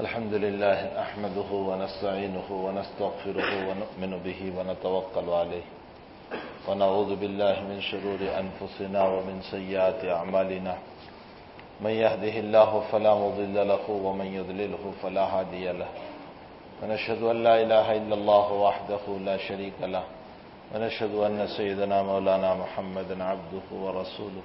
الحمد لله أحمده ونستعينه ونستغفره ونؤمن به ونتوكل عليه. ونعوذ بالله من شرور أنفسنا ومن سيئات أعمالنا. من يهده الله فلا مضل له ومن يضلله فلا هادي له. ونشهد أن لا إله إلا الله وحده لا شريك له. ونشهد أن سيدنا مولانا محمد عبده ورسوله.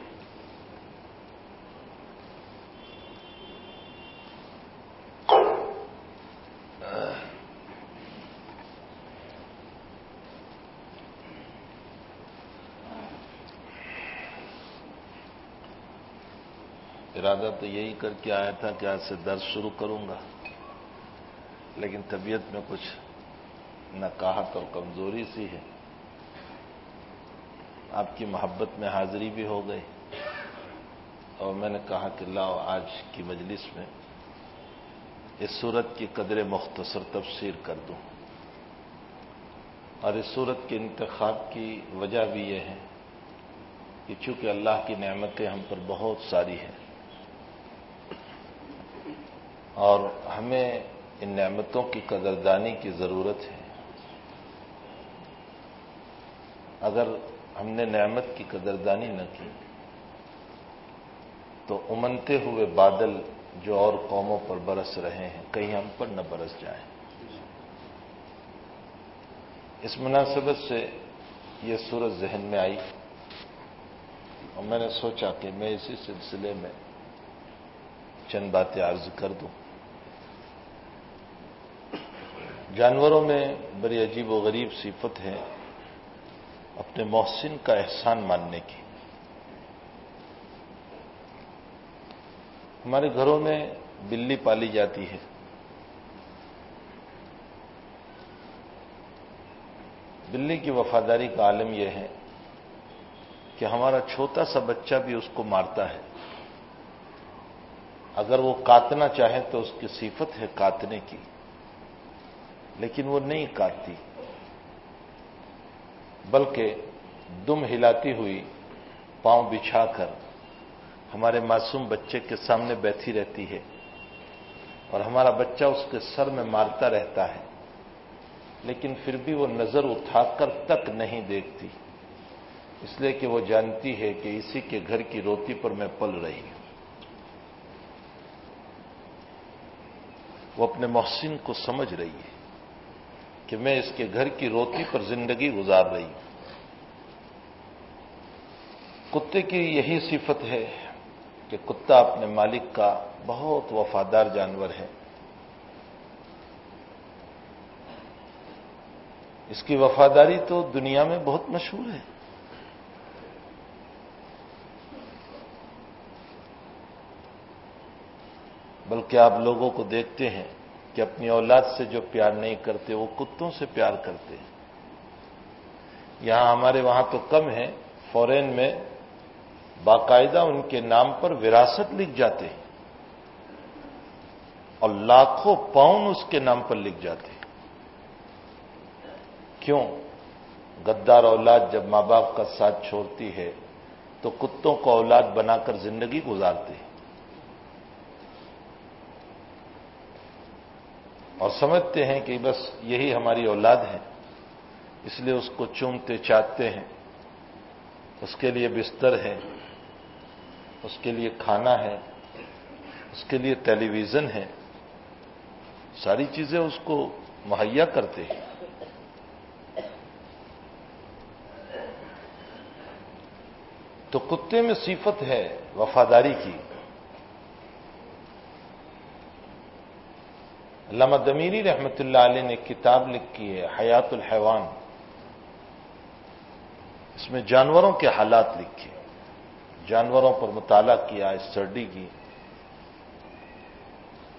ارادہ تو یہی کر کے آیا تھا کہ آج سے درس شروع کروں گا۔ لیکن طبیعت میں کچھ نقاہت اور کمزوری سی ہے۔ آپ کی محبت میں حاضری بھی ہو گئی۔ اور میں نے کہا کہ لاؤ آج کی مجلس میں اس صورت کی قدر مختصر تفسیر کر دوں۔ اور اس صورت کے انتخاب کی وجہ بھی یہ ہے کہ چونکہ اللہ کی نعمتیں ہم پر بہت ساری ہیں اور ہمیں ان نعمتوں کی قدردانی کی ضرورت ہے۔ اگر ہم نے نعمت کی قدردانی نہ کی، تو امنتے ہوئے بادل جو اور قوموں پر برس رہے ہیں، کہیں ہم پر نہ برس جائیں۔ اس مناسبت سے یہ صورت ذہن میں آئی اور میں نے سوچا کہ میں اسی سلسلے میں چند باتیں عرض کر دوں۔ جانوروں میں بڑی عجیب و غریب صفت ہے اپنے محسن کا احسان ماننے کی۔ ہمارے گھروں میں بلی پالی جاتی ہے۔ بلی کی وفاداری کا عالم یہ ہے کہ ہمارا چھوٹا سا بچہ بھی اس کو مارتا ہے۔ اگر وہ کاٹنا چاہے تو اس کی صفت ہے کاٹنے کی۔ لیکن وہ نہیں کاٹتی۔ بلکہ دم ہلاتی ہوئی پاؤں بچھا کر ہمارے معصوم بچے کے سامنے بیٹھی رہتی ہے اور ہمارا بچہ اس کے سر میں مارتا رہتا ہے، لیکن پھر بھی وہ نظر اٹھا کر تک نہیں دیکھتی۔ اس لیے کہ وہ جانتی ہے کہ اسی کے گھر کی روٹی پر میں پل رہی ہوں۔ وہ اپنے محسن کو سمجھ رہی ہے۔ کہ میں اس کے گھر کی روٹی پر زندگی گزار رہی ہوں۔ کتے کی یہی صفت ہے کہ کتا اپنے مالک کا بہت وفادار جانور ہے۔ اس کی وفاداری تو دنیا میں بہت مشہور ہے۔ بلکہ آپ لوگوں کو دیکھتے ہیں کہ اپنی اولاد سے جو پیار نہیں کرتے، وہ کتوں سے پیار کرتے ہیں؟ یہاں ہمارے وہاں تو کم ہے فورین میں باقاعدہ ان کے نام پر وراثت لکھ جاتے ہیں اور لاکھوں پاؤنڈ اس کے نام پر لکھ جاتے ہیں۔ کیوں؟ گدار اولاد جب ماں باپ کا ساتھ چھوڑتی ہے تو کتوں کو اولاد بنا کر زندگی گزارتے ہیں؟ اور سمجھتے ہیں کہ بس یہی ہماری اولاد ہے اس لیے اس کو چومتے چاہتے ہیں۔ اس کے لیے بستر ہے اس کے لیے کھانا ہے، اس کے لیے ٹیلی ویژن ہے۔ ساری چیزیں اس کو مہیا کرتے ہیں۔ تو کتے میں صفت ہے وفاداری کی۔ علامہ دمیری رحمت اللہ علیہ نے کتاب لکھی ہے، حیات الحیوان۔ اس میں جانوروں کے حالات لکھے جانوروں پر مطالعہ کیا اسٹڈی کی۔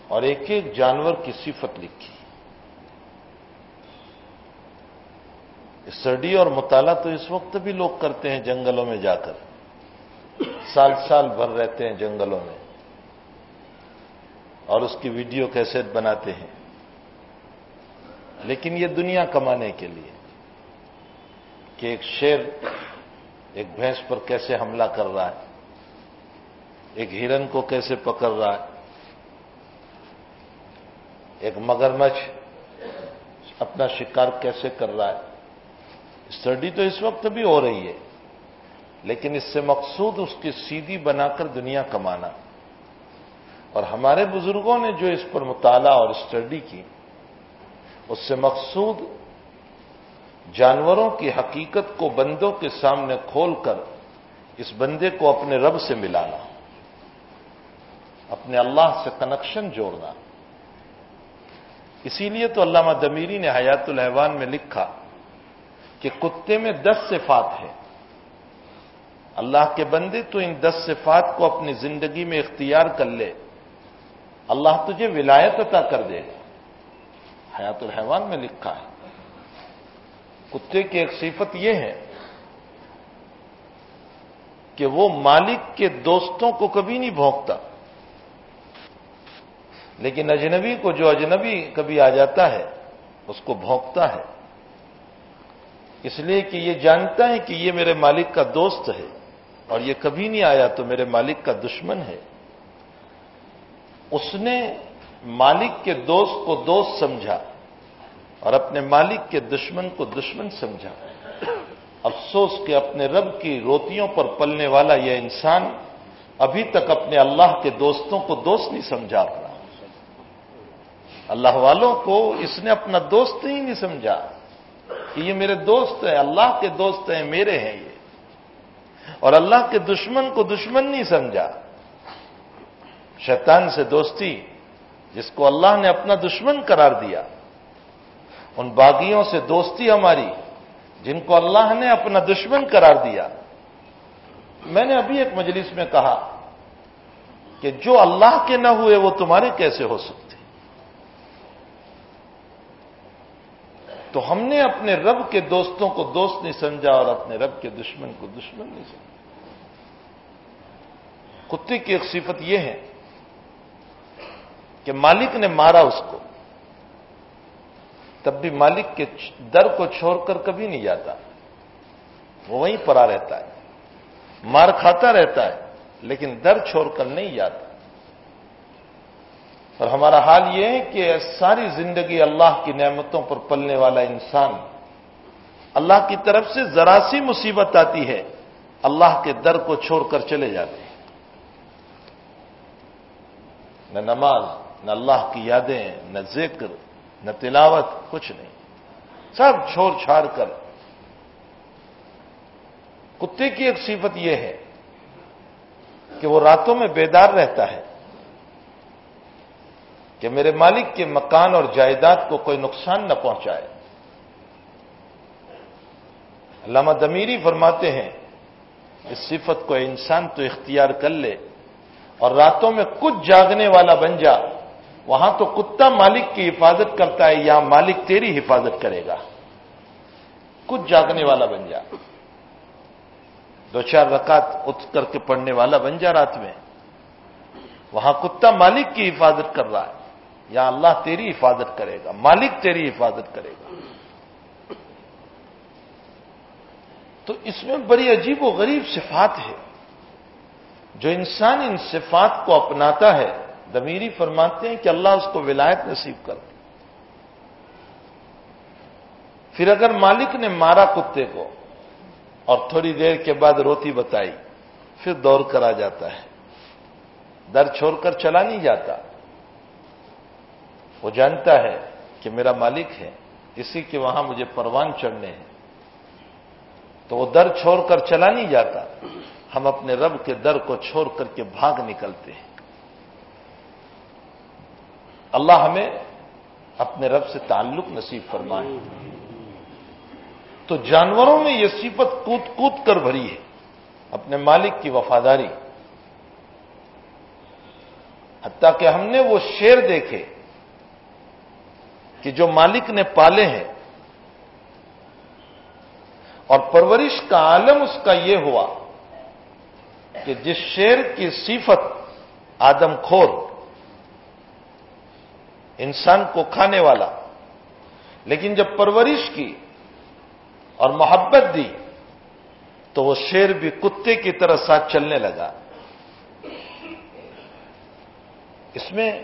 اور ایک ایک جانور کی صفت لکھی۔ اسٹڈی اور مطالعہ تو اس وقت بھی لوگ کرتے ہیں جنگلوں میں جا کر۔ سال سال بھر رہتے ہیں جنگلوں میں۔ اور اس کی ویڈیو کیسے بناتے ہیں۔ لیکن یہ دنیا کمانے کے لیے کہ ایک شیر ایک بھینس پر کیسے حملہ کر رہا ہے، ایک ہرن کو کیسے پکڑ رہا ہے، ایک مگرمچھ اپنا شکار کیسے کر رہا ہے۔ اسٹڈی تو اس وقت بھی ہو رہی ہے، لیکن اس سے مقصود اس کی سیدھی بنا کر دنیا کمانا۔ اور ہمارے بزرگوں نے جو اس پر مطالعہ اور اسٹڈی کی، اس سے مقصود جانوروں کی حقیقت کو بندوں کے سامنے کھول کر اس بندے کو اپنے رب سے ملانا، اپنے اللہ سے کنیکشن جوڑنا۔ اسی لیے تو علامہ دمیری نے حیات الحوان میں لکھا کہ کتے میں دس صفات ہیں۔ اللہ کے بندے تو ان دس صفات کو اپنی زندگی میں اختیار کر لے۔ اللہ تجھے ولایت عطا کر دے گا۔ حیات الحوان میں لکھا ہے۔ کتے کی ایک صفت یہ ہے کہ وہ مالک کے دوستوں کو کبھی نہیں بھونکتا۔ لیکن اجنبی کو جو اجنبی کبھی آ جاتا ہے، اس کو بھونکتا ہے۔ اس لیے کہ یہ جانتا ہے کہ یہ میرے مالک کا دوست ہے اور یہ کبھی نہیں آیا تو میرے مالک کا دشمن ہے۔ اس نے مالک کے دوست کو دوست سمجھا اور اپنے مالک کے دشمن کو دشمن سمجھا۔ افسوس کہ اپنے رب کی روتیوں پر پلنے والا یہ انسان ابھی تک اپنے اللہ کے دوستوں کو دوست نہیں سمجھا رہا۔ اللہ والوں کو اس نے اپنا دوست ہی نہیں سمجھا کہ یہ میرے دوست ہیں، اللہ کے دوست ہیں، میرے ہیں یہ۔ اور اللہ کے دشمن کو دشمن نہیں سمجھا۔ شیطان سے دوستی، جس کو اللہ نے اپنا دشمن قرار دیا۔ ان باغیوں سے دوستی ہماری، جن کو اللہ نے اپنا دشمن قرار دیا۔ میں نے ابھی ایک مجلس میں کہا کہ جو اللہ کے نہ ہوئے، وہ تمہارے کیسے ہو سکتے؟ تو ہم نے اپنے رب کے دوستوں کو دوست نہیں سمجھا اور اپنے رب کے دشمن کو دشمن نہیں سمجھا۔ کتے کی ایک صفت یہ ہے کہ مالک نے مارا اس کو۔ تب بھی مالک کے در کو چھوڑ کر کبھی نہیں جاتا۔ وہ وہیں پڑا رہتا ہے۔ مار کھاتا رہتا ہے، لیکن در چھوڑ کر نہیں جاتا۔ اور ہمارا حال یہ ہے کہ ساری زندگی اللہ کی نعمتوں پر پلنے والا انسان اللہ کی طرف سے ذرا سی مصیبت آتی ہے، اللہ کے در کو چھوڑ کر چلے جاتے ہیں۔ نہ نماز نہ اللہ کی یادیں، نہ ذکر، نہ تلاوت، کچھ نہیں۔ سب چھوڑ چھاڑ کر۔ کتے کی ایک صفت یہ ہے کہ وہ راتوں میں بیدار رہتا ہے کہ میرے مالک کے مکان اور جائیداد کو کوئی نقصان نہ پہنچائے۔ علامہ دمیری فرماتے ہیں، اس صفت کو انسان تو اختیار کر لے اور راتوں میں کچھ جاگنے والا بن جا۔ وہاں تو کتا مالک کی حفاظت کرتا ہے، یا مالک تیری حفاظت کرے گا۔ کچھ جاگنے والا بن جا۔ دو چار رکعت اٹھ کر کے پڑھنے والا بن جا رات میں۔ وہاں کتا مالک کی حفاظت کر رہا ہے۔ یا اللہ تیری حفاظت کرے گا، مالک تیری حفاظت کرے گا۔ تو اس میں بڑی عجیب و غریب صفات ہے۔ جو انسان ان صفات کو اپناتا ہے دمیری فرماتے ہیں کہ اللہ اس کو ولایت نصیب کر پھر اگر مالک نے مارا کتے کو اور تھوڑی دیر کے بعد روتی بتائی، پھر دوڑ کر آ جاتا ہے۔ در چھوڑ کر چلا نہیں جاتا۔ وہ جانتا ہے کہ میرا مالک ہے، اسی کے وہاں مجھے پروان چڑھنے ہیں۔ تو وہ در چھوڑ کر چلا نہیں جاتا۔ ہم اپنے رب کے در کو چھوڑ کر کے بھاگ نکلتے ہیں۔ اللہ ہمیں اپنے رب سے تعلق نصیب فرمائے۔ تو جانوروں میں یہ صفت کود کود کر بھری ہے، اپنے مالک کی وفاداری۔ حتیٰ کہ ہم نے وہ شیر دیکھے کہ جو مالک نے پالے ہیں۔ اور پرورش کا عالم اس کا یہ ہوا کہ جس شیر کی صفت آدم خور انسان کو کھانے والا، لیکن جب پرورش کی اور محبت دی، تو وہ شیر بھی کتے کی طرح ساتھ چلنے لگا۔ اس میں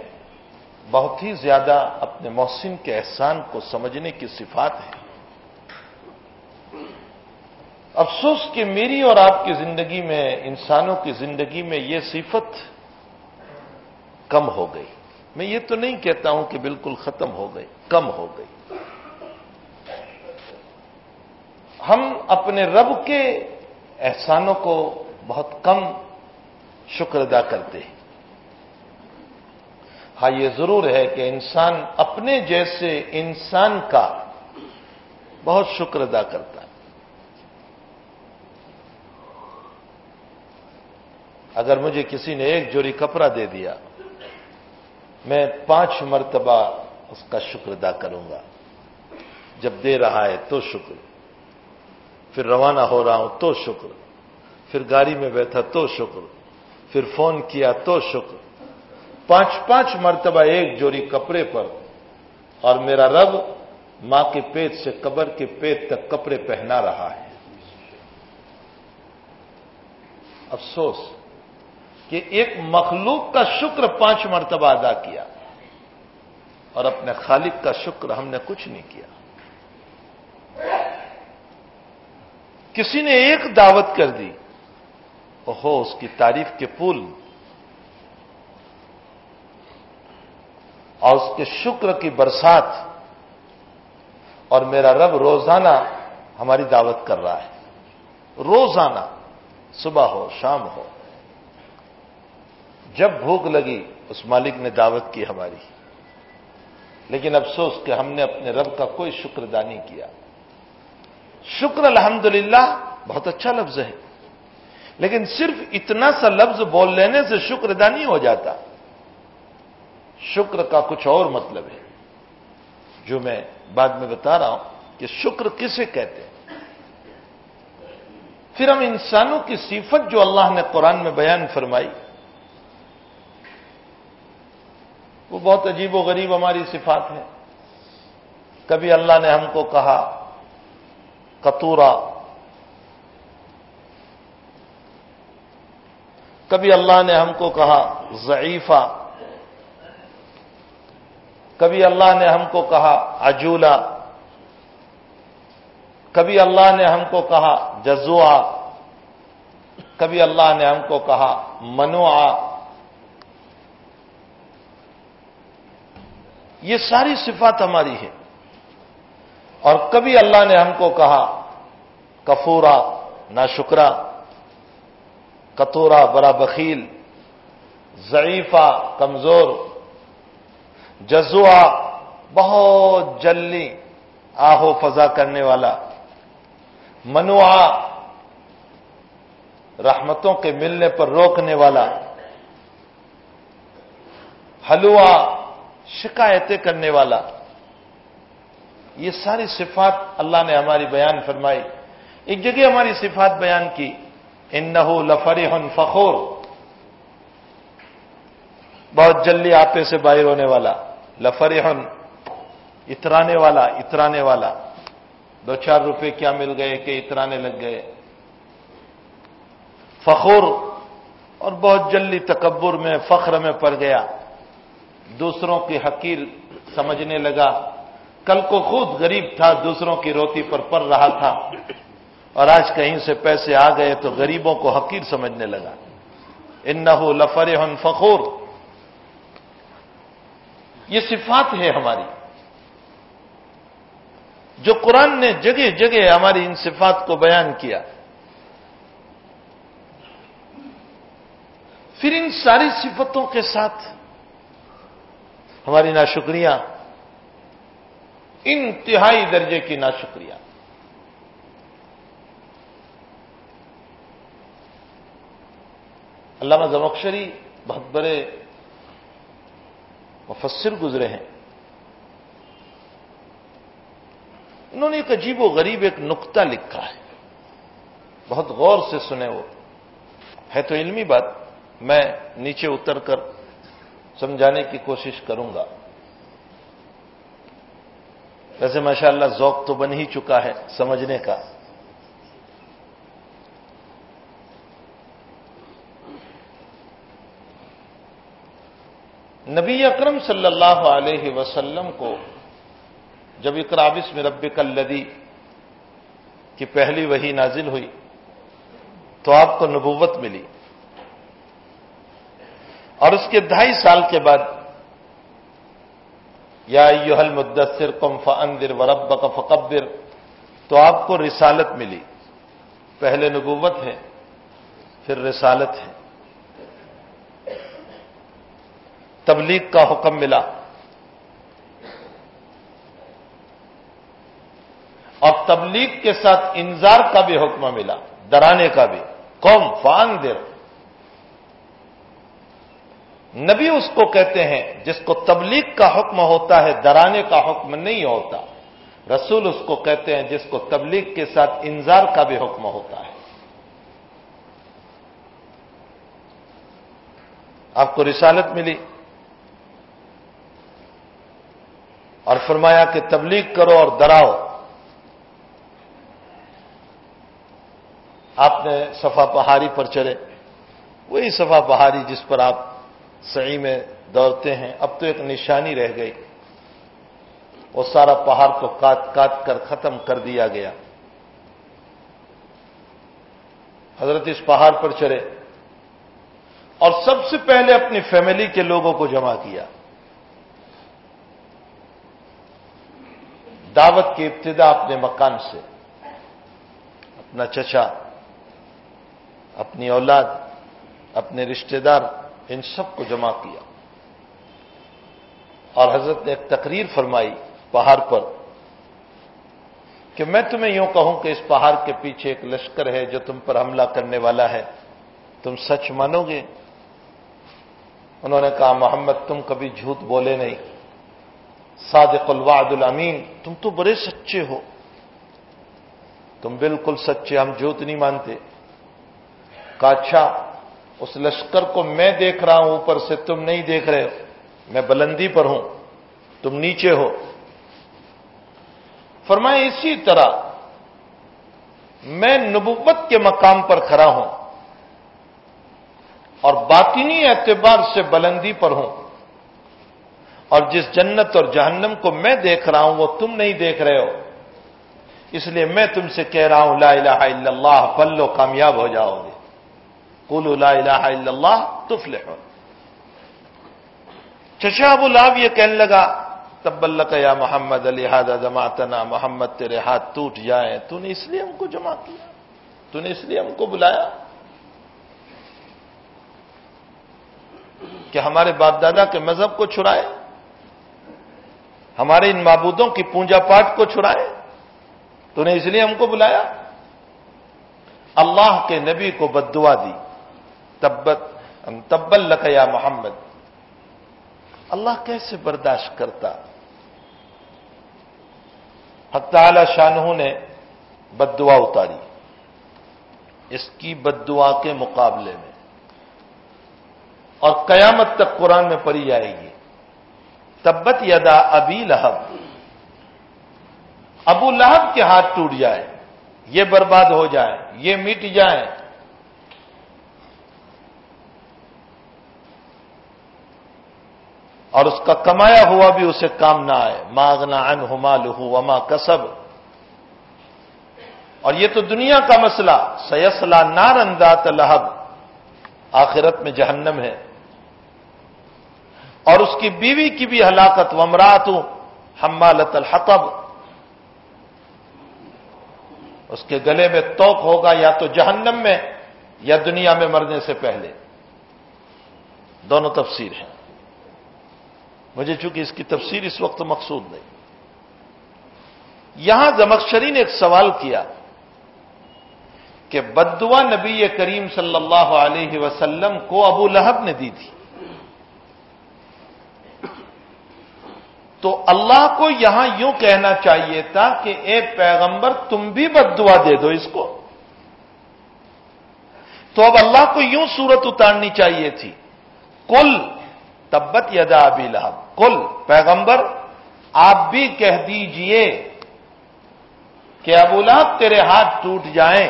بہت ہی زیادہ اپنے محسن کے احسان کو سمجھنے کی صفات ہے۔ افسوس کہ میری اور آپ کی زندگی میں، انسانوں کی زندگی میں یہ صفت کم ہو گئی۔ میں یہ تو نہیں کہتا ہوں کہ بالکل ختم ہو گئی، کم ہو گئی۔ ہم اپنے رب کے احسانوں کو بہت کم شکر ادا کرتے ہیں۔ ہاں یہ ضرور ہے کہ انسان اپنے جیسے انسان کا بہت شکر ادا کرتا ہے۔ اگر مجھے کسی نے ایک جوڑی کپڑا دے دیا میں پانچ مرتبہ اس کا شکر ادا کروں گا۔ جب دے رہا ہے تو شکر۔ پھر روانہ ہو رہا ہوں تو شکر۔ پھر گاڑی میں بیٹھا تو شکر۔ پھر فون کیا تو شکر۔ پانچ پانچ مرتبہ ایک جوڑی کپڑے پر۔ اور میرا رب ماں کے پیٹ سے قبر کے پیٹ تک کپڑے پہنا رہا ہے۔ افسوس۔ کہ ایک مخلوق کا شکر پانچ مرتبہ ادا کیا اور اپنے خالق کا شکر ہم نے کچھ نہیں کیا۔ کسی نے ایک دعوت کر دی ہو اس کی تعریف کے پول اور اس کے شکر کی برسات۔ اور میرا رب روزانہ ہماری دعوت کر رہا ہے۔ روزانہ، صبح ہو، شام ہو۔ جب بھوک لگی، اس مالک نے دعوت کی ہماری۔ لیکن افسوس کہ ہم نے اپنے رب کا کوئی شکر ادا نہیں کیا۔ شکر الحمدللہ بہت اچھا لفظ ہے۔ لیکن صرف اتنا سا لفظ بول لینے سے شکر ادا نہیں ہو جاتا۔ شکر کا کچھ اور مطلب ہے۔ جو میں بعد میں بتا رہا ہوں کہ شکر کسے کہتے ہیں۔ پھر ہم انسانوں کی صفت جو اللہ نے قرآن میں بیان فرمائی وہ بہت عجیب و غریب ہماری صفات ہے کبھی اللہ نے ہم کو کہا کتورا کبھی اللہ نے ہم کو کہا، ضعیفہ. کبھی اللہ نے ہم کو کہا عجولا کبھی اللہ نے ہم کو کہا جزوا کبھی اللہ نے ہم کو کہا منوع یہ ساری صفات ہماری ہے اور کبھی اللہ نے ہم کو کہا، کفورا نا شکرا کتورا بڑا بخیل ضعیفہ کمزور جزوا بہت جلدی آہو فضا کرنے والا منوا رحمتوں کے ملنے پر روکنے والا حلوا شکایتیں کرنے والا۔ یہ ساری صفات اللہ نے ہماری بیان فرمائی۔ ایک جگہ ہماری صفات بیان کی۔ ان لفری فخور۔ بہت جلدی آپے سے باہر ہونے والا۔ لفرحن اترانے والا اترانے والا۔ دو چار روپے کیا مل گئے کہ اترانے لگ گئے۔ فخور، اور بہت جلدی تکبر میں، فخر میں پڑ گیا۔ دوسروں کی حقیر سمجھنے لگا۔ کل کو خود غریب تھا، دوسروں کی روٹی پر پڑ رہا تھا۔ اور آج کہیں سے پیسے آ گئے تو غریبوں کو حقیر سمجھنے لگا۔ ان نہ فخور۔ یہ صفات ہے ہماری۔ جو قرآن نے جگہ جگہ ہماری ان صفات کو بیان کیا۔ پھر ان ساری صفتوں کے ساتھ ہماری ناشکریاں۔ انتہائی درجے کی ناشکریہ علامہ زمکشری بہت بڑے مفسر گزرے ہیں۔ انہوں نے ایک عجیب و غریب ایک نقطہ لکھا ہے۔ بہت غور سے سنے وہ۔ ہے تو علمی بات، میں نیچے اتر کر سمجھانے کی کوشش کروں گا۔ ویسے ماشاء اللہ ذوق تو بن ہی چکا ہے سمجھنے کا۔ نبی اکرم صلی اللہ علیہ وسلم کو جب اقرابس میں رب کلدی کی پہلی وہی نازل ہوئی تو آپ کو نبوت ملی۔ اور اس کے ڈھائی سال کے بعد یا یوہل مدثر کم فندر ورب کا فقبر، تو آپ کو رسالت ملی۔ پہلے نبوت ہے، پھر رسالت ہے۔ تبلیغ کا حکم ملا۔ اور تبلیغ کے ساتھ انذار کا بھی حکم ملا، ڈرانے کا بھی۔ قوم فان در نبی اس کو کہتے ہیں، جس کو تبلیغ کا حکم ہوتا ہے، ڈرانے کا حکم نہیں ہوتا۔ رسول اس کو کہتے ہیں، جس کو تبلیغ کے ساتھ انذار کا بھی حکم ہوتا ہے۔ آپ کو رسالت ملی؟ اور فرمایا کہ تبلیغ کرو اور ڈراؤ۔ آپ نے صفا پہاڑی پر چلے وہی صفا پہاڑی جس پر آپ صحیح میں دوڑتے ہیں، اب تو ایک نشانی رہ گئی۔ وہ سارا پہاڑ کو کاٹ کاٹ کر ختم کر دیا گیا۔ حضرت اس پہاڑ پر چڑھے۔ اور سب سے پہلے اپنی فیملی کے لوگوں کو جمع کیا۔ دعوت کی ابتدا اپنے مکان سے۔ اپنا چچا، اپنی اولاد، اپنے رشتہ دار۔ ان سب کو جمع کیا۔ اور حضرت نے ایک تقریر فرمائی پہاڑ پر کہ میں تمہیں یوں کہوں کہ اس پہاڑ کے پیچھے ایک لشکر ہے جو تم پر حملہ کرنے والا ہے۔ تم سچ مانو گے؟ انہوں نے کہا، محمد، تم کبھی جھوٹ بولے نہیں۔ صادق الوعد الامین، تم تو بڑے سچے ہو۔ تم بالکل سچے، ہم جھوٹ نہیں مانتے۔ کہا اچھا اس لشکر کو میں دیکھ رہا ہوں، اوپر سے تم نہیں دیکھ رہے ہو۔ میں بلندی پر ہوں۔ تم نیچے ہو۔ فرمائے اسی طرح میں نبوت کے مقام پر کھڑا ہوں اور باطنی اعتبار سے بلندی پر ہوں۔ اور جس جنت اور جہنم کو میں دیکھ رہا ہوں، وہ تم نہیں دیکھ رہے ہو۔ اس لیے میں تم سے کہہ رہا ہوں، لا الہ الا اللہ پلو کامیاب ہو جاؤ گے۔ لا الہ الا اللہ تفلح چچا ابو لاب یہ کہنے لگا تب اللہ یا محمد علی ہاد جماعتنا محمد تیرے ہاتھ ٹوٹ جائیں۔ تو نے اس لیے ہم کو جمع کیا، تو نے اس لیے ہم کو بلایا۔ کہ ہمارے باپ دادا کے مذہب کو چھڑائے، ہمارے ان معبودوں کی پونجا پاٹ کو چھڑائے، تو نے اس لیے ہم کو بلایا۔ اللہ کے نبی کو بدعا دی۔ تبت تبل لکیا محمد۔ اللہ کیسے برداشت کرتا؟ حق تعالی شاہ نے بد دعا اتاری۔ اس کی بد دعا کے مقابلے میں۔ اور قیامت تک قرآن میں پڑھی جائے گی۔ تبت یدا ابی لہب۔ ابو لہب کے ہاتھ ٹوٹ جائے۔ یہ برباد ہو جائے۔ یہ مٹ جائے۔ اور اس کا کمایا ہوا بھی اسے کام نہ آئے۔ ماغنا ان ہما لہو وما کسب۔ اور یہ تو دنیا کا مسئلہ۔ سیسلا نارندات لہب آخرت میں جہنم ہے۔ اور اس کی بیوی کی بھی ہلاکت۔ ومرات حمالت الحطب۔ اس کے گلے میں توق ہوگا یا تو جہنم میں یا دنیا میں مرنے سے پہلے۔ دونوں تفسیر ہیں۔ مجھے چونکہ اس کی تفسیر اس وقت مقصود نہیں۔ یہاں زمکشری نے ایک سوال کیا کہ بدوا نبی کریم صلی اللہ علیہ وسلم کو ابو لہب نے دی تھی۔ تو اللہ کو یہاں یوں کہنا چاہیے تھا کہ اے پیغمبر تم بھی بد دعا دے دو اس کو۔ تو اب اللہ کو یوں صورت اتارنی چاہیے تھی۔ کل تبت یدا ابی لہب۔ کل پیغمبر، آپ بھی کہہ دیجیے کہ ابو لہب تیرے ہاتھ ٹوٹ جائیں۔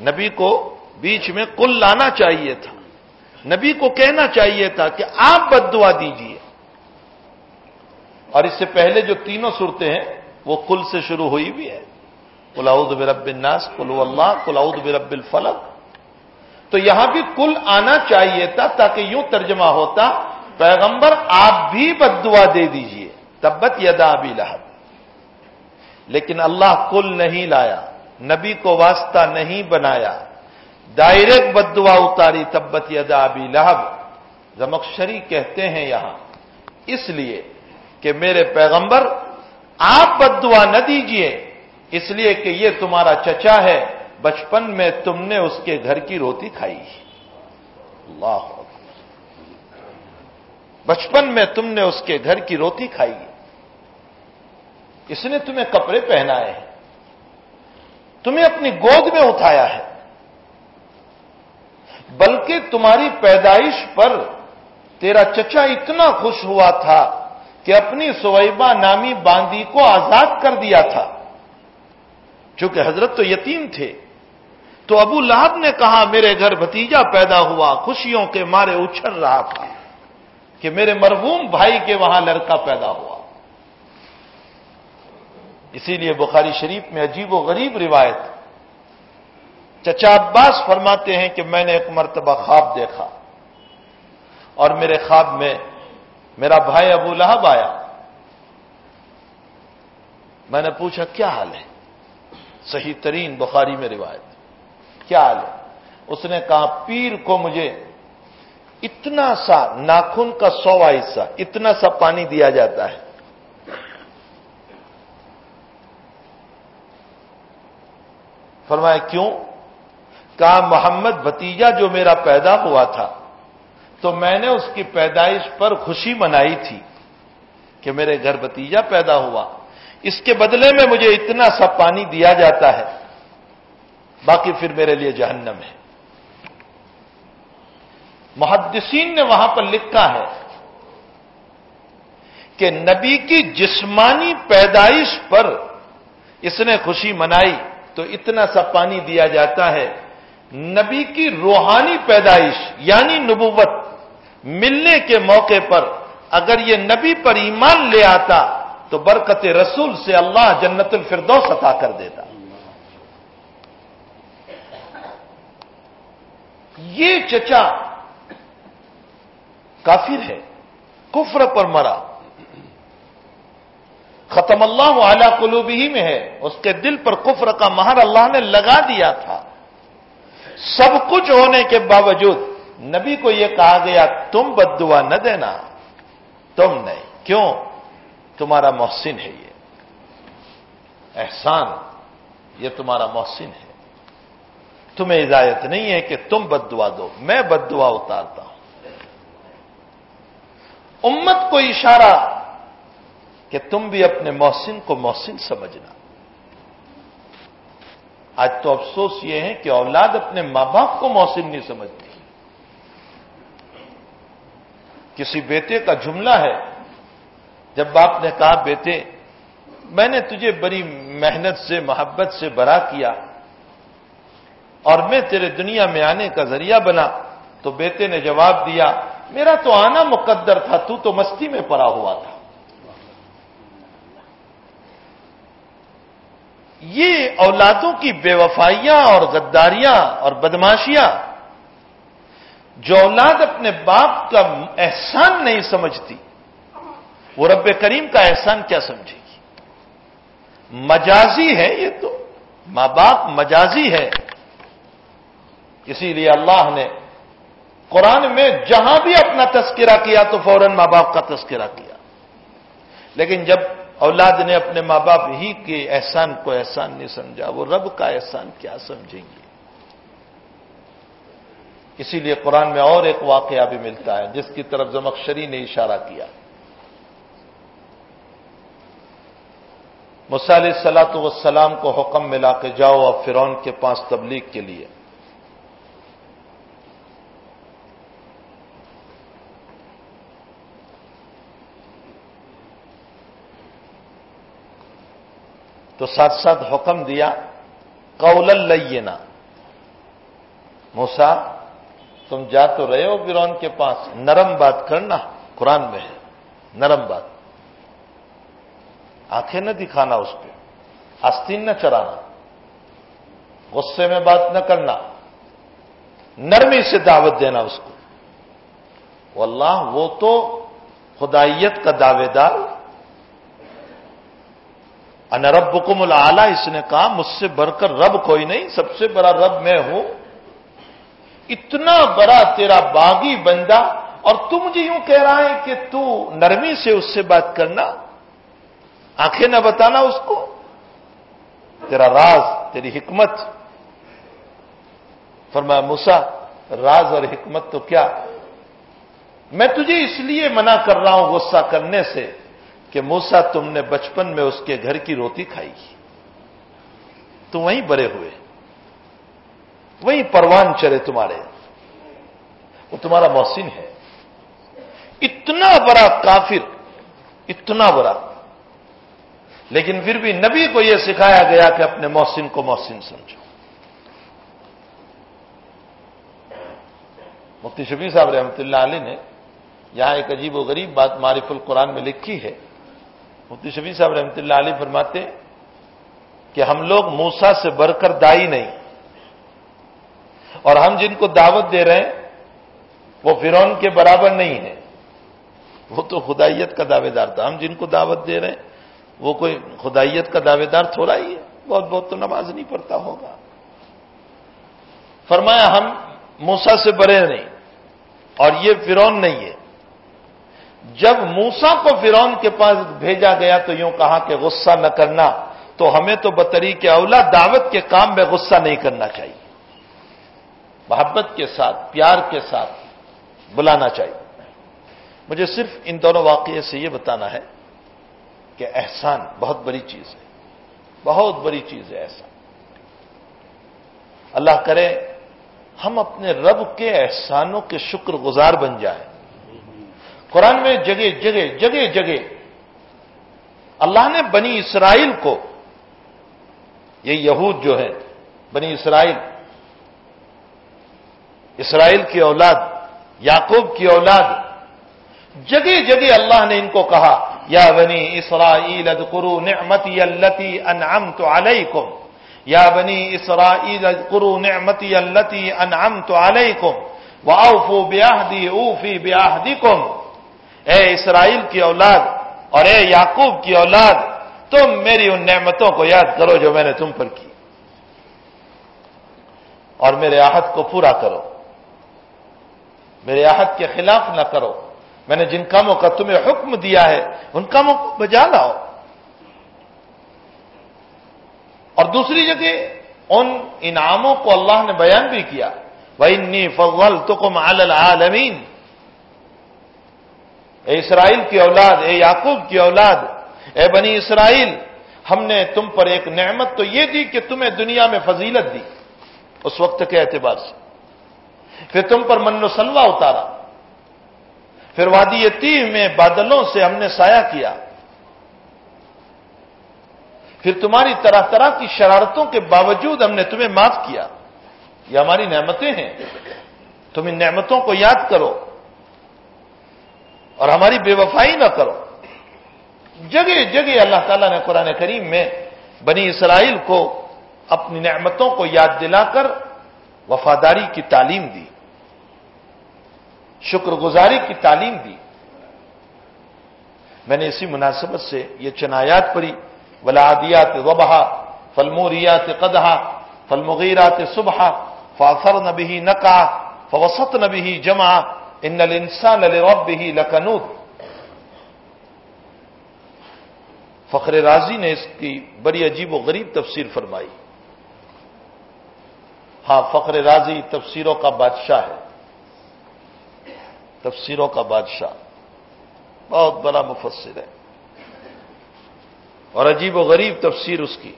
نبی کو بیچ میں کل لانا چاہیے تھا۔ نبی کو کہنا چاہیے تھا کہ آپ بد دعا دیجیے اور اس سے پہلے جو تینوں صورتیں ہیں، وہ کل سے شروع ہوئی بھی ہے کلاؤد برب الناس کلو اللہ کلاؤد برب الفلق تو یہاں بھی کل آنا چاہیے تھا تاکہ یوں ترجمہ ہوتا، پیغمبر آپ بھی بد دعا دے دیجیے۔ تبت یدا ابی لہب۔ لیکن اللہ کل نہیں لایا، نبی کو واسطہ نہیں بنایا۔ ڈائریکٹ بد دعا اتاری تبت یدا ابی لہب۔ زمکشری کہتے ہیں یہاں۔ اس لیے کہ میرے پیغمبر، آپ بد دعا نہ دیجیے۔ اس لیے کہ یہ تمہارا چچا ہے۔ بچپن میں تم نے اس کے گھر کی روٹی کھائی۔ اللہ بچپن میں تم نے اس کے گھر کی روٹی کھائی۔ اس نے تمہیں کپڑے پہنائے ہیں۔ تمہیں اپنی گود میں اٹھایا ہے۔ بلکہ تمہاری پیدائش پر تیرا چچا اتنا خوش ہوا تھا کہ اپنی سویبہ نامی باندی کو آزاد کر دیا تھا۔ چونکہ حضرت تو یتیم تھے۔ تو ابو لہب نے کہا، میرے گھر بھتیجا پیدا ہوا، خوشیوں کے مارے اچھل رہا تھا کہ میرے مرحوم بھائی کے وہاں لڑکا پیدا ہوا. اسی لیے بخاری شریف میں عجیب و غریب روایت چچا عباس فرماتے ہیں کہ میں نے ایک مرتبہ خواب دیکھا اور میرے خواب میں میرا بھائی ابو لہب آیا۔ میں نے پوچھا، کیا حال ہے؟ صحیح ترین بخاری میں روایت۔ کیا حال ہے اس نے کہا، پیر کو مجھے اتنا سا ناخن کا سوا حصہ، اتنا سا پانی دیا جاتا ہے۔ فرمایا، کیوں؟ کہا، محمد بھتیجا جو میرا پیدا ہوا تھا، تو میں نے اس کی پیدائش پر خوشی منائی تھی کہ میرے گھر بتیجا پیدا ہوا۔ اس کے بدلے میں مجھے اتنا سا پانی دیا جاتا ہے۔ باقی پھر میرے لیے جہنم ہے۔ محدثین نے وہاں پر لکھا ہے کہ نبی کی جسمانی پیدائش پر اس نے خوشی منائی تو اتنا سا پانی دیا جاتا ہے۔ نبی کی روحانی پیدائش یعنی نبوت ملنے کے موقع پر اگر یہ نبی پر ایمان لے آتا تو برکت رسول سے اللہ جنت الفردوس عطا کر دیتا۔ یہ چچا کافر ہے، کفر پر مرا۔ ختم اللہ اعلی قلوب ہی میں ہے، اس کے دل پر کفر کا مہر اللہ نے لگا دیا تھا۔ سب کچھ ہونے کے باوجود نبی کو یہ کہا گیا، تم بد دعا نہ دینا۔ تم نہیں، کیوں؟ تمہارا محسن ہے یہ۔ احسان، یہ تمہارا محسن ہے۔ تمہیں ہدایت نہیں ہے کہ تم بد دعا دو، میں بد دعا اتارتا ہوں۔ امت کو اشارہ کہ تم بھی اپنے محسن کو محسن سمجھنا۔ آج تو افسوس یہ ہے کہ اولاد اپنے ماں باپ کو محسن نہیں سمجھتی۔ کسی بیٹے کا جملہ ہے، جب باپ نے کہا، بیٹے، میں نے تجھے بڑی محنت سے، محبت سے برا کیا اور میں تیرے دنیا میں آنے کا ذریعہ بنا تو بیٹے نے جواب دیا، میرا تو آنا مقدر تھا، تو تو مستی میں پڑا ہوا تھا۔ یہ اولادوں کی بے وفائیاں اور غداریاں اور بدماشیاں جو اولاد اپنے باپ کا احسان نہیں سمجھتی، وہ رب کریم کا احسان کیا سمجھے گی؟ مجازی ہے یہ تو۔ ماں باپ مجازی ہے۔ اسی لیے اللہ نے قرآن میں جہاں بھی اپنا تذکرہ کیا تو فوراً ماں باپ کا تذکرہ کیا۔ لیکن جب اولاد نے اپنے ماں باپ ہی کے احسان کو احسان نہیں سمجھا، وہ رب کا احسان کیا سمجھیں گے؟ اسی لیے قرآن میں اور ایک واقعہ بھی ملتا ہے، جس کی طرف زمکشری نے اشارہ کیا۔ مسال سلاۃ وسلام کو حکم ملا کے جاؤ اب فرون کے پاس تبلیغ کے لیے۔ تو ساتھ ساتھ حکم دیا، قول لینا موسا تم جا تو رہے ہو فرون کے پاس۔ نرم بات کرنا قرآن میں ہے۔ نرم بات۔ آنکھیں نہ دکھانا اس پہ۔ آستین نہ چرانا۔ غصے میں بات نہ کرنا۔ نرمی سے دعوت دینا اس کو۔ واللہ، وہ تو خدائیت کا دعوے دار انرب بکم اس نے کہا، مجھ سے بڑھ کر رب کوئی نہیں، سب سے بڑا رب میں ہوں۔ اتنا بڑا تیرا باغی بندہ، اور تم مجھے یوں کہہ رہا ہے کہ تو نرمی سے اس سے بات کرنا۔ آنکھیں نہ بتانا اس کو۔ تیرا راز، تیری حکمت۔ فرمایا موسا راز اور حکمت تو کیا؟ میں تجھے اس لیے منع کر رہا ہوں غصہ کرنے سے۔ کہ موسا تم نے بچپن میں اس کے گھر کی روٹی کھائی۔ تو وہیں بڑے ہوئے۔ وہیں پروان چلے تمہارے۔ وہ تمہارا محسن ہے۔ اتنا بڑا کافر، اتنا بڑا۔ لیکن پھر بھی نبی کو یہ سکھایا گیا کہ اپنے محسن کو محسن سمجھو۔ مفتی شفیع صاحب رحمۃ اللہ علیہ نے یہاں ایک عجیب و غریب بات معرف القرآن میں لکھی ہے۔ مفتی شفیع صاحب رحمۃ اللہ علیہ فرماتے کہ ہم لوگ موسا سے بڑھ کر دائی نہیں۔ اور ہم جن کو دعوت دے رہے ہیں، وہ فرون کے برابر نہیں ہے وہ تو خدائیت کا دعوے دار تھا۔ ہم جن کو دعوت دے رہے ہیں، وہ کوئی خدائیت کا دعوے دار تھوڑا ہی ہے۔ بہت بہت تو نماز نہیں پڑھتا ہوگا۔ فرمایا، ہم موسا سے بڑے نہیں، اور یہ فرون نہیں ہے۔ جب موسا کو فرون کے پاس بھیجا گیا تو یوں کہا کہ غصہ نہ کرنا، تو ہمیں تو بطری کے اولا دعوت کے کام میں غصہ نہیں کرنا چاہیے۔ محبت کے ساتھ، پیار کے ساتھ بلانا چاہیے۔ مجھے صرف ان دونوں واقعے سے یہ بتانا ہے کہ احسان بہت بڑی چیز ہے۔ بہت بڑی چیز ہے احسان۔ اللہ کرے، ہم اپنے رب کے احسانوں کے شکر گزار بن جائیں۔ قرآن میں جگہ جگہ جگہ جگہ۔ اللہ نے بنی اسرائیل کو، یہ یہود جو ہے بنی اسرائیل اسرائیل کی اولاد، یعقوب کی اولاد، جگہ جگہ اللہ نے ان کو کہا، یا بنی اسرائیل اذکروا نعمتی اللتی انعمت علیکم۔ یا بنی اسرائیل اذکروا نعمتی اللتی انعمت علیکم۔ واوفوا بعہدی اوفی بعہدکم اے اسرائیل کی اولاد اور اے یعقوب کی اولاد، تم میری ان نعمتوں کو یاد کرو جو میں نے تم پر کی۔ اور میرے آہت کو پورا کرو۔ میرے آہت کے خلاف نہ کرو۔ میں نے جن کاموں کا تمہیں حکم دیا ہے، ان کاموں کو بجا لاؤ۔ اور دوسری جگہ، ان انعاموں کو اللہ نے بیان بھی کیا۔ وہ فغل تو کم عالمین اے اسرائیل کی اولاد، اے یعقوب کی اولاد، اے بنی اسرائیل، ہم نے تم پر ایک نعمت تو یہ دی کہ تمہیں دنیا میں فضیلت دی۔ اس وقت کے اعتبار سے۔ پھر تم پر من و سلوا اتارا۔ پھر وادی تیہ میں بادلوں سے ہم نے سایہ کیا۔ پھر تمہاری طرح طرح کی شرارتوں کے باوجود ہم نے تمہیں معاف کیا۔ یہ ہماری نعمتیں ہیں۔ تم ان نعمتوں کو یاد کرو۔ اور ہماری بے وفائی نہ کرو۔ جگہ جگہ اللہ تعالیٰ نے قرآن کریم میں بنی اسرائیل کو اپنی نعمتوں کو یاد دلا کر وفاداری کی تعلیم دی، شکر گزاری کی تعلیم دی۔ میں نے اسی مناسبت سے یہ چنایات پڑھی۔ ولادیات وبہا فلموریات قدہ فلمغیرات صبح فاثر نبی نقا فوسط نبی جمع ان الانسان لربه لکنود فخر راضی نے اس کی بڑی عجیب و غریب تفسیر فرمائی۔ ہاں فخر راضی تفسیروں کا بادشاہ ہے۔ تفسیروں کا بادشاہ۔ بہت بڑا مفسر ہے۔ اور عجیب و غریب تفسیر اس کی۔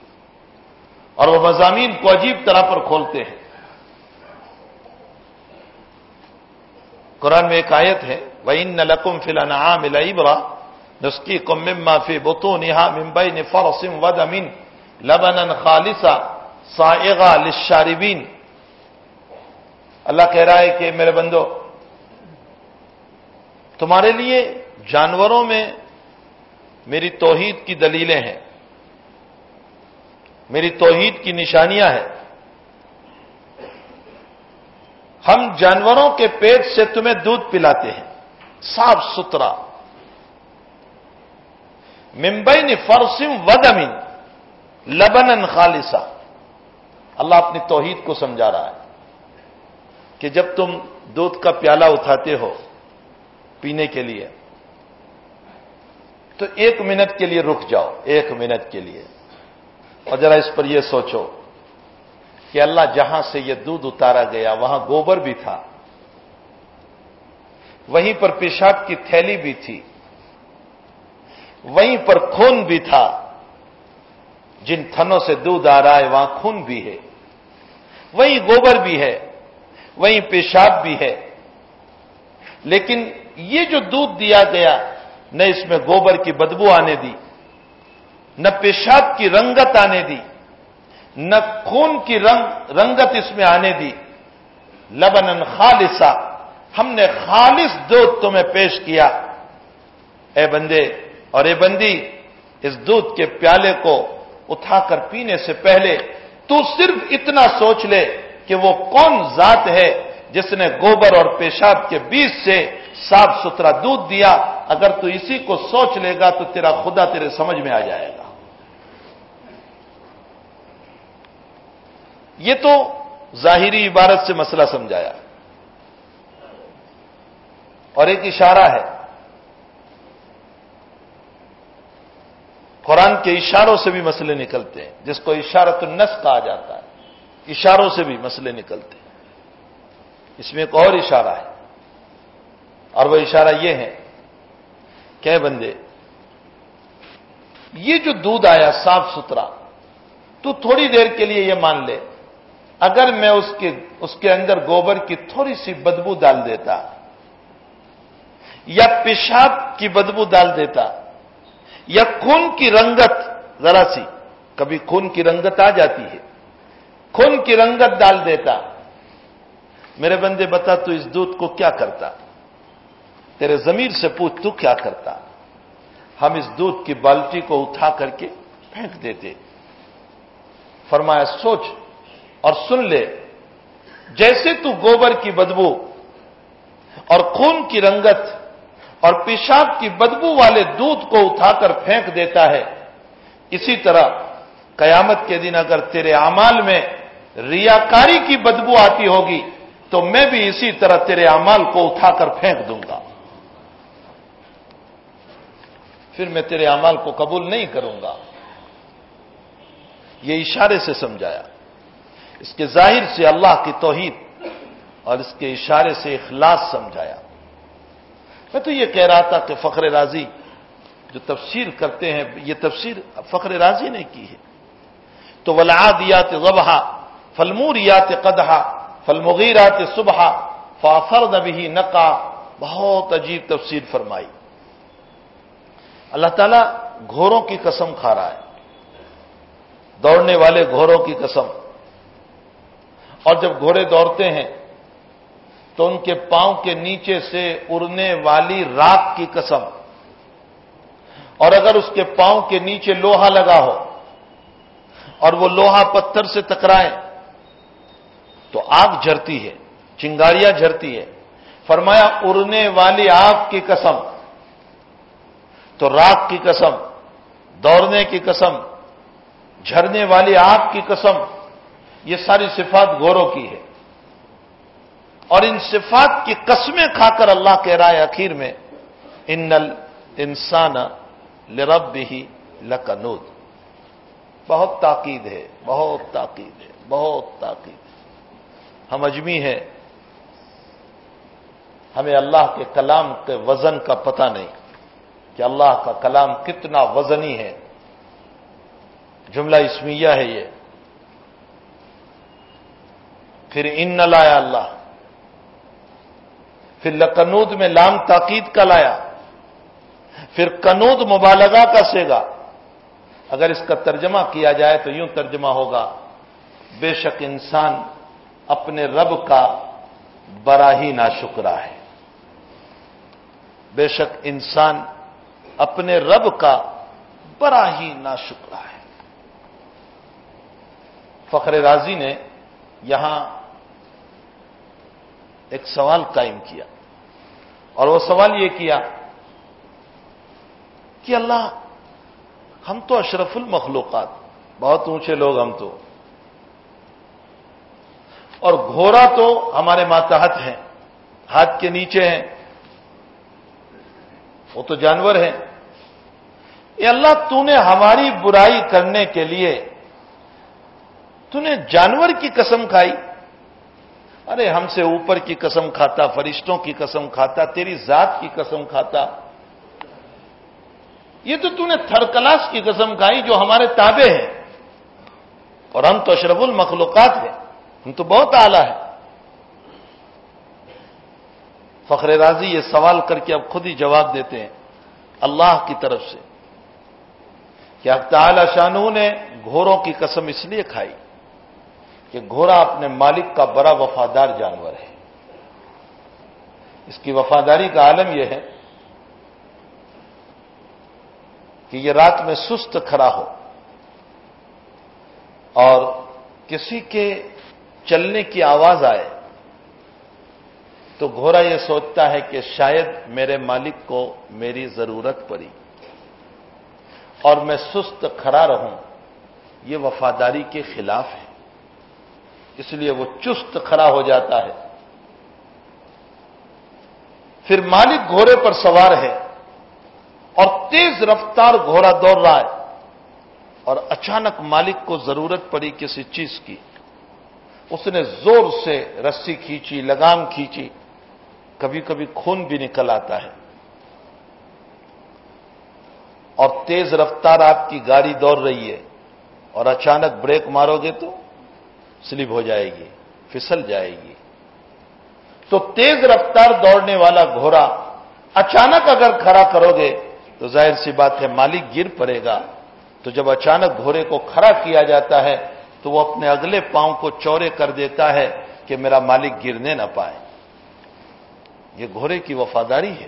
اور وہ مضامین کو عجیب طرح پر کھولتے ہیں۔ قرآن میں ایک آیت ہے وہ ان لکم فلان عام ابرا نسکی کم معافی بتو نہا ممبئی نے فرسم ود امین لبن خالصہ اللہ کہہ رہا ہے کہ میرے بندو، تمہارے لیے جانوروں میں میری توحید کی دلیلیں ہیں، میری توحید کی نشانیاں ہیں۔ ہم جانوروں کے پیٹ سے تمہیں دودھ پلاتے ہیں۔ صاف ستھرا۔ ممبئی فرسم ودمن لبن خالصہ۔ اللہ اپنی توحید کو سمجھا رہا ہے کہ جب تم دودھ کا پیالہ اٹھاتے ہو پینے کے لیے، تو ایک منٹ کے لیے رک جاؤ، ایک منٹ کے لیے۔ اور ذرا اس پر یہ سوچو۔ کہ اللہ جہاں سے یہ دودھ اتارا گیا، وہاں گوبر بھی تھا۔ وہیں پر پیشاب کی تھیلی بھی تھی۔ وہیں پر خون بھی تھا۔ جن تھنوں سے دودھ آ رہا ہے، وہاں خون بھی ہے۔ وہیں گوبر بھی ہے، وہیں پیشاب بھی ہے۔ لیکن یہ جو دودھ دیا گیا، نہ اس میں گوبر کی بدبو آنے دی، نہ پیشاب کی رنگت آنے دی۔ نہ خون کی رنگ رنگت اس میں آنے دی۔ لبن خالصہ۔ ہم نے خالص دودھ تمہیں پیش کیا۔ اے بندے اور اے بندی، اس دودھ کے پیالے کو اٹھا کر پینے سے پہلے تو صرف اتنا سوچ لے کہ وہ کون ذات ہے جس نے گوبر اور پیشاب کے بیچ سے صاف ستھرا دودھ دیا۔ اگر تو اسی کو سوچ لے گا تو تیرا خدا تیرے سمجھ میں آ جائے گا۔ یہ تو ظاہری عبارت سے مسئلہ سمجھایا۔ اور ایک اشارہ ہے۔ قرآن کے اشاروں سے بھی مسئلے نکلتے ہیں، جس کو اشارت النس کہا جاتا ہے۔ اشاروں سے بھی مسئلے نکلتے ہیں۔ اس میں ایک اور اشارہ ہے۔ اور وہ اشارہ یہ ہے کہ بندے، یہ جو دودھ آیا صاف ستھرا، تو تھوڑی دیر کے لیے یہ مان لے۔ اگر میں اس کے اس کے اندر گوبر کی تھوڑی سی بدبو ڈال دیتا یا پیشاب کی بدبو ڈال دیتا یا خون کی رنگت، ذرا سی، کبھی خون کی رنگت آ جاتی ہے، خون کی رنگت ڈال دیتا، میرے بندے بتا تو اس دودھ کو کیا کرتا؟ تیرے ضمیر سے پوچھ تو کیا کرتا؟ ہم اس دودھ کی بالٹی کو اٹھا کر کے پھینک دیتے۔ فرمایا، سوچ اور سن لے۔ جیسے تو گوبر کی بدبو اور خون کی رنگت اور پیشاب کی بدبو والے دودھ کو اٹھا کر پھینک دیتا ہے، اسی طرح قیامت کے دن اگر تیرے اعمال میں ریاکاری کی بدبو آتی ہوگی، تو میں بھی اسی طرح تیرے اعمال کو اٹھا کر پھینک دوں گا۔ پھر میں تیرے اعمال کو قبول نہیں کروں گا۔ یہ اشارے سے سمجھایا۔ اس کے ظاہر سے اللہ کی توحید اور اس کے اشارے سے اخلاص سمجھایا۔ میں تو یہ کہہ رہا تھا کہ فخر راضی جو تفسیر کرتے ہیں، یہ تفسیر فخر راضی نے کی ہے۔ تو ولادیات غبہ فلموریات قدحا فلمغیرات صبح فافر نبی نقا۔ بہت عجیب تفسیر فرمائی۔ اللہ تعالیٰ گھوڑوں کی قسم کھا رہا ہے۔ دوڑنے والے گھوڑوں کی قسم۔ اور جب گھوڑے دوڑتے ہیں تو ان کے پاؤں کے نیچے سے اڑنے والی راک کی قسم۔ اور اگر اس کے پاؤں کے نیچے لوہا لگا ہو اور وہ لوہا پتھر سے ٹکرائے تو آگ جھرتی ہے، چنگاریاں جھرتی ہے۔ فرمایا، اڑنے والی آگ کی قسم۔ تو راک کی قسم، دوڑنے کی قسم، جھرنے والی آگ کی قسم۔ یہ ساری صفات گوروں کی ہے۔ اور ان صفات کی قسمیں کھا کر اللہ کہہ رہا ہے اخیر میں ان انسان لرب ہی لکنود بہت تاکید ہے، بہت تاکید ہے، بہت تاکید ہے۔ ہم اجمی ہیں۔ ہمیں اللہ کے کلام کے وزن کا پتہ نہیں کہ اللہ کا کلام کتنا وزنی ہے۔ جملہ اسمیہ ہے یہ۔ پھر ان نہ لایا اللہ۔ پھر لکنود میں لام تاکید کا لایا۔ پھر کنود مبالغہ کا سیگا۔ اگر اس کا ترجمہ کیا جائے تو یوں ترجمہ ہوگا، بے شک انسان اپنے رب کا برا ہی نا ہے۔ بے شک انسان اپنے رب کا بڑا ہی نا ہے۔ فخر راضی نے یہاں ایک سوال قائم کیا اور وہ سوال یہ کیا کہ اللہ، ہم تو اشرف المخلوقات، بہت اونچے لوگ ہم تو۔ اور گھوڑا تو ہمارے ماتحت ہیں، ہاتھ کے نیچے ہیں۔ وہ تو جانور ہیں۔ اے اللہ تو نے ہماری برائی کرنے کے لیے تو نے جانور کی قسم کھائی۔ ارے ہم سے اوپر کی قسم کھاتا، فرشتوں کی قسم کھاتا، تیری ذات کی قسم کھاتا۔ یہ تو تو نے تھرڈ کلاس کی قسم کھائی جو ہمارے تابع ہیں۔ اور ہم تو اشرف المخلوقات ہیں۔ ہم تو بہت اعلی ہے فخر راضی یہ سوال کر کے اب خود ہی جواب دیتے ہیں۔ اللہ کی طرف سے۔ کہ اب تعالی شانو نے گھوڑوں کی قسم اس لیے کھائی۔ کہ گھوڑا اپنے مالک کا بڑا وفادار جانور ہے۔ اس کی وفاداری کا عالم یہ ہے کہ یہ رات میں سست کھڑا ہو اور کسی کے چلنے کی آواز آئے تو گھوڑا یہ سوچتا ہے کہ شاید میرے مالک کو میری ضرورت پڑی اور میں سست کھڑا رہوں۔ یہ وفاداری کے خلاف ہے۔ اس لیے وہ چست کھڑا ہو جاتا ہے۔ پھر مالک گھوڑے پر سوار ہے اور تیز رفتار گھوڑا دوڑ رہا ہے اور اچانک مالک کو ضرورت پڑی کسی چیز کی۔ اس نے زور سے رسی کھینچی، لگام کھینچی۔ کبھی کبھی خون بھی نکل آتا ہے۔ اور تیز رفتار آپ کی گاڑی دوڑ رہی ہے اور اچانک بریک مارو گے تو سلپ ہو جائے گی، پھسل جائے گی۔ تو تیز رفتار دوڑنے والا گھوڑا اچانک اگر کھڑا کرو گے تو ظاہر سی بات ہے مالک گر پڑے گا۔ تو جب اچانک گھوڑے کو کھڑا کیا جاتا ہے تو وہ اپنے اگلے پاؤں کو چورے کر دیتا ہے کہ میرا مالک گرنے نہ پائے۔ یہ گھوڑے کی وفاداری ہے۔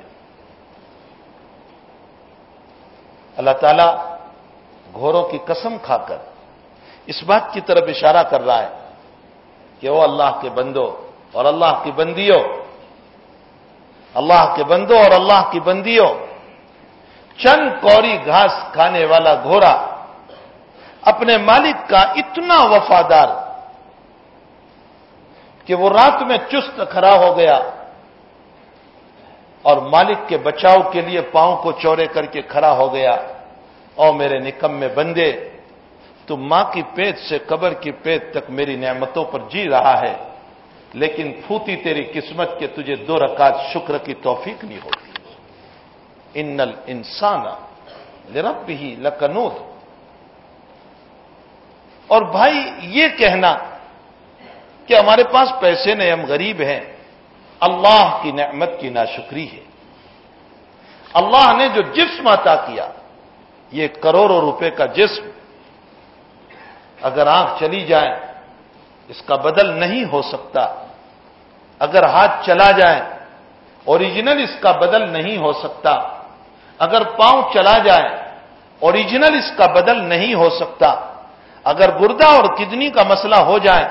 اللہ تعالی گھوڑوں کی قسم کھا کر اس بات کی طرف اشارہ کر رہا ہے۔ کہ وہ اللہ کے بندو اور اللہ کی بندیوں اللہ کے بندو اور اللہ کی بندیوں چند کوری گھاس کھانے والا گھوڑا اپنے مالک کا اتنا وفادار کہ وہ رات میں چست کھڑا ہو گیا اور مالک کے بچاؤ کے لیے پاؤں کو چورے کر کے کھڑا ہو گیا۔ اور میرے نکم میں بندے تو ماں کی پیٹ سے قبر کی پیٹ تک میری نعمتوں پر جی رہا ہے، لیکن پھوتی تیری قسمت کے تجھے دو رکعت شکر کی توفیق نہیں ہوتی۔ ان انسان رب ہی لکنود۔ اور بھائی یہ کہنا کہ ہمارے پاس پیسے نہیں، ہم غریب ہیں۔ اللہ کی نعمت کی ناشکری ہے۔ اللہ نے جو جسم عطا کیا، یہ کروڑوں روپے کا جسم اگر آنکھ چلی جائے، اس کا بدل نہیں ہو سکتا۔ اگر ہاتھ چلا جائے اوریجنل اس کا بدل نہیں ہو سکتا۔ اگر پاؤں چلا جائے اوریجنل اس کا بدل نہیں ہو سکتا۔ اگر گردہ اور کدنی کا مسئلہ ہو جائے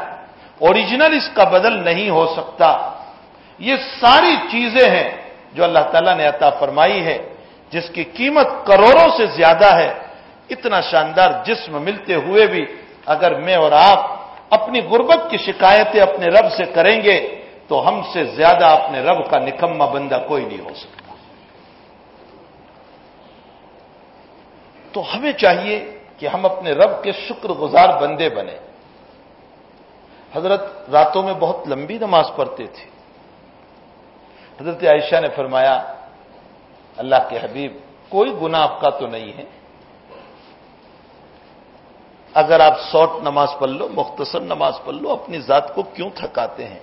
اوریجنل اس کا بدل نہیں ہو سکتا۔ یہ ساری چیزیں ہیں جو اللہ تعالیٰ نے عطا فرمائی ہے، جس کی قیمت کروڑوں سے زیادہ ہے۔ اتنا شاندار جسم ملتے ہوئے بھی اگر میں اور آپ اپنی غربت کی شکایتیں اپنے رب سے کریں گے، تو ہم سے زیادہ اپنے رب کا نکما بندہ کوئی نہیں ہو سکتا۔ تو ہمیں چاہیے کہ ہم اپنے رب کے شکر گزار بندے بنے حضرت راتوں میں بہت لمبی نماز پڑھتے تھے۔ حضرت عائشہ نے فرمایا، اللہ کے حبیب، کوئی گناہ آپ کا تو نہیں ہے۔ اگر آپ سوٹ نماز پڑھ لو، مختصر نماز پڑھ لو، اپنی ذات کو کیوں تھکاتے ہیں؟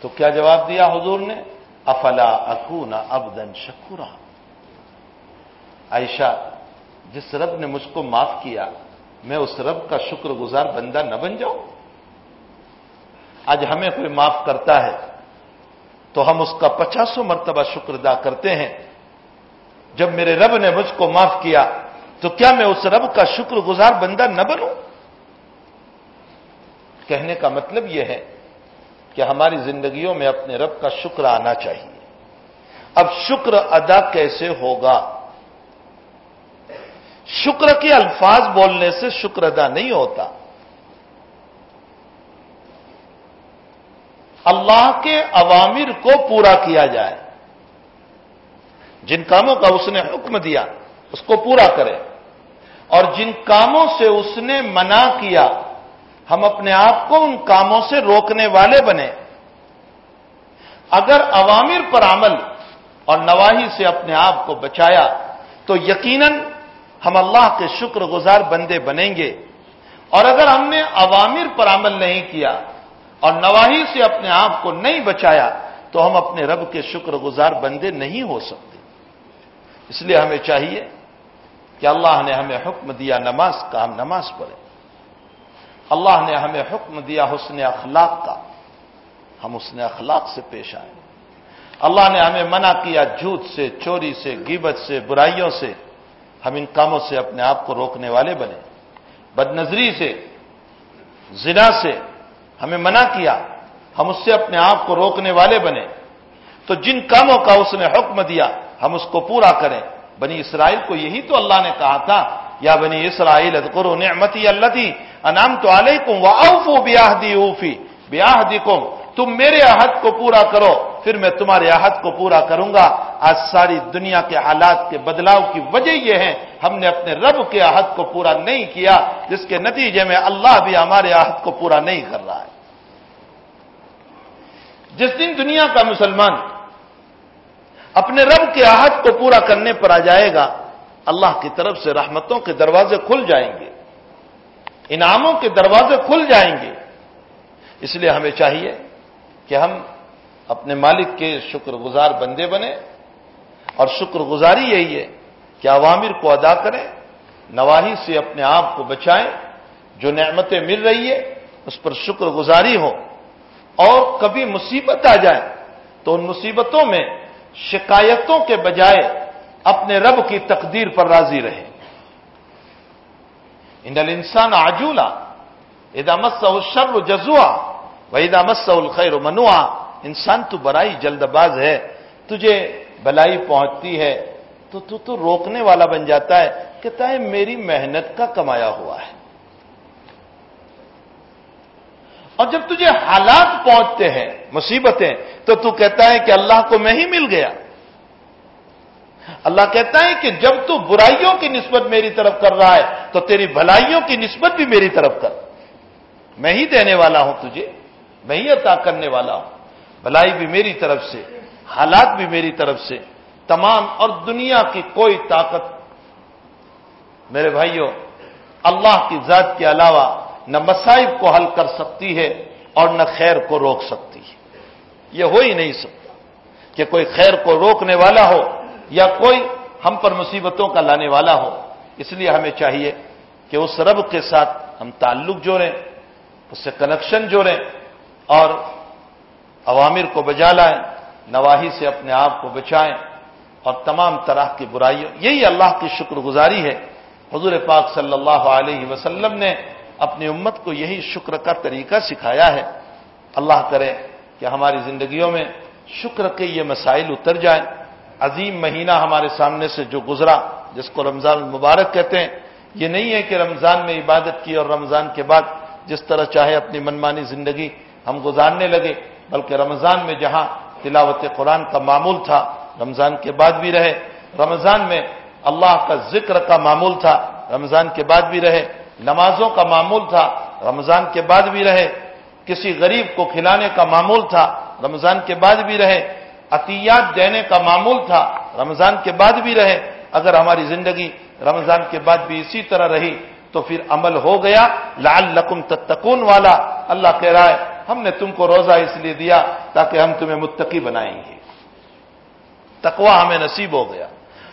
تو کیا جواب دیا حضور نے؟ افلا اکونا ابدن شکورا۔ عائشہ، جس رب نے مجھ کو معاف کیا، میں اس رب کا شکر گزار بندہ نہ بن جاؤں؟ آج ہمیں کوئی معاف کرتا ہے تو ہم اس کا پچاسوں مرتبہ شکر ادا کرتے ہیں۔ جب میرے رب نے مجھ کو معاف کیا تو کیا میں اس رب کا شکر گزار بندہ نہ بنوں؟ کہنے کا مطلب یہ ہے کہ ہماری زندگیوں میں اپنے رب کا شکر آنا چاہیے۔ اب شکر ادا کیسے ہوگا؟ شکر کے الفاظ بولنے سے شکر ادا نہیں ہوتا۔ اللہ کے عوامر کو پورا کیا جائے۔ جن کاموں کا اس نے حکم دیا۔ اس کو پورا کرے۔ اور جن کاموں سے اس نے منع کیا، ہم اپنے آپ کو ان کاموں سے روکنے والے بنے۔ اگر عوامر پر عمل اور نواحی سے اپنے آپ کو بچایا، تو یقیناً ہم اللہ کے شکر گزار بندے بنیں گے۔ اور اگر ہم نے عوامر پر عمل نہیں کیا اور نواحی سے اپنے آپ کو نہیں بچایا، تو ہم اپنے رب کے شکر گزار بندے نہیں ہو سکتے۔ اس لیے ہمیں چاہیے کہ اللہ نے ہمیں حکم دیا نماز کا، ہم نماز پڑھیں۔ اللہ نے ہمیں حکم دیا حسن اخلاق کا، ہم حسن اخلاق سے پیش آئے اللہ نے ہمیں منع کیا جھوٹ سے، چوری سے گیبت سے، برائیوں سے۔ ہم ان کاموں سے اپنے آپ کو روکنے والے بنے۔ بد نظری سے، زنا سے ہمیں منع کیا، ہم اس سے اپنے آپ کو روکنے والے بنے۔ تو جن کاموں کا اس نے حکم دیا ہم اس کو پورا کریں۔ بنی اسرائیل کو یہی تو اللہ نے کہا تھا، یا بنی اسرائیل کرو نعمتی اللہ تھی انام تو علیکم اوفو بیاہ دی اوفی بیاہ دی تم میرے عہد کو پورا کرو، پھر میں تمہارے عہد کو پورا کروں گا۔ آج ساری دنیا کے حالات کے بدلاؤ کی وجہ یہ ہے ہم نے اپنے رب کے عہد کو پورا نہیں کیا، جس کے نتیجے میں اللہ بھی ہمارے عہد کو پورا نہیں کر رہا ہے۔ جس دن دنیا کا مسلمان اپنے رب کے عہد کو پورا کرنے پر آ جائے گا، اللہ کی طرف سے رحمتوں کے دروازے کھل جائیں گے۔ انعاموں کے دروازے کھل جائیں گے۔ اس لیے ہمیں چاہیے کہ ہم اپنے مالک کے شکر گزار بندے بنے اور شکر گزاری یہی ہے کہ عوامر کو ادا کریں، نواحی سے اپنے آپ کو بچائیں۔ جو نعمتیں مل رہی ہے اس پر شکر گزاری ہو اور کبھی مصیبت آ جائے تو ان مصیبتوں میں شکایتوں کے بجائے اپنے رب کی تقدیر پر راضی رہے۔ ان انسان آجولا ادامت شر جزوا وحیدہ مس الخیر منوا انسان تو برائی جلد باز ہے، تجھے بلائی پہنچتی ہے، تو تو تو روکنے والا بن جاتا ہے کہتا ہے میری محنت کا کمایا ہوا ہے۔ اور جب تجھے حالات پہنچتے ہیں، مصیبتیں، تو تو کہتا ہے کہ اللہ کو میں ہی مل گیا۔ اللہ کہتا ہے کہ جب تو برائیوں کی نسبت میری طرف کر رہا ہے، تو تیری بھلائیوں کی نسبت بھی میری طرف کر۔ میں ہی دینے والا ہوں تجھے، میں ہی عطا کرنے والا ہوں۔ بھلائی بھی میری طرف سے، حالات بھی میری طرف سے۔ تمام اور دنیا کی کوئی طاقت۔ میرے بھائیوں، اللہ کی ذات کے علاوہ نہ مسائب کو حل کر سکتی ہے اور نہ خیر کو روک سکتی ہے۔ یہ ہو ہی نہیں سکتا کہ کوئی خیر کو روکنے والا ہو یا کوئی ہم پر مصیبتوں کا لانے والا ہو۔ اس لیے ہمیں چاہیے کہ اس رب کے ساتھ ہم تعلق جوڑیں، اس سے کنیکشن جوڑیں اور عوامر کو بجا لائیں، نواحی سے اپنے آپ کو بچائیں اور تمام طرح کی برائیوں۔ یہی اللہ کی شکر گزاری ہے۔ حضور پاک صلی اللہ علیہ وسلم نے اپنی امت کو یہی شکر کا طریقہ سکھایا ہے۔ اللہ کرے کہ ہماری زندگیوں میں شکر کے یہ مسائل اتر جائیں۔ عظیم مہینہ ہمارے سامنے سے جو گزرا، جس کو رمضان المبارک کہتے ہیں، یہ نہیں ہے کہ رمضان میں عبادت کی اور رمضان کے بعد جس طرح چاہے اپنی منمانی زندگی ہم گزارنے لگے، بلکہ رمضان میں جہاں تلاوت قرآن کا معمول تھا، رمضان کے بعد بھی رہے۔ رمضان میں اللہ کا ذکر کا معمول تھا، رمضان کے بعد بھی رہے۔ نمازوں کا معمول تھا، رمضان کے بعد بھی رہے۔ کسی غریب کو کھلانے کا معمول تھا، رمضان کے بعد بھی رہے۔ عطیات دینے کا معمول تھا، رمضان کے بعد بھی رہے۔ اگر ہماری زندگی رمضان کے بعد بھی اسی طرح رہی، تو پھر عمل ہو گیا۔ لال لکم تتکون والا، اللہ کہہ رہا ہے، ہم نے تم کو روزہ اس لیے دیا تاکہ ہم تمہیں متقی بنائیں گے۔ تقوا ہمیں نصیب ہو گیا۔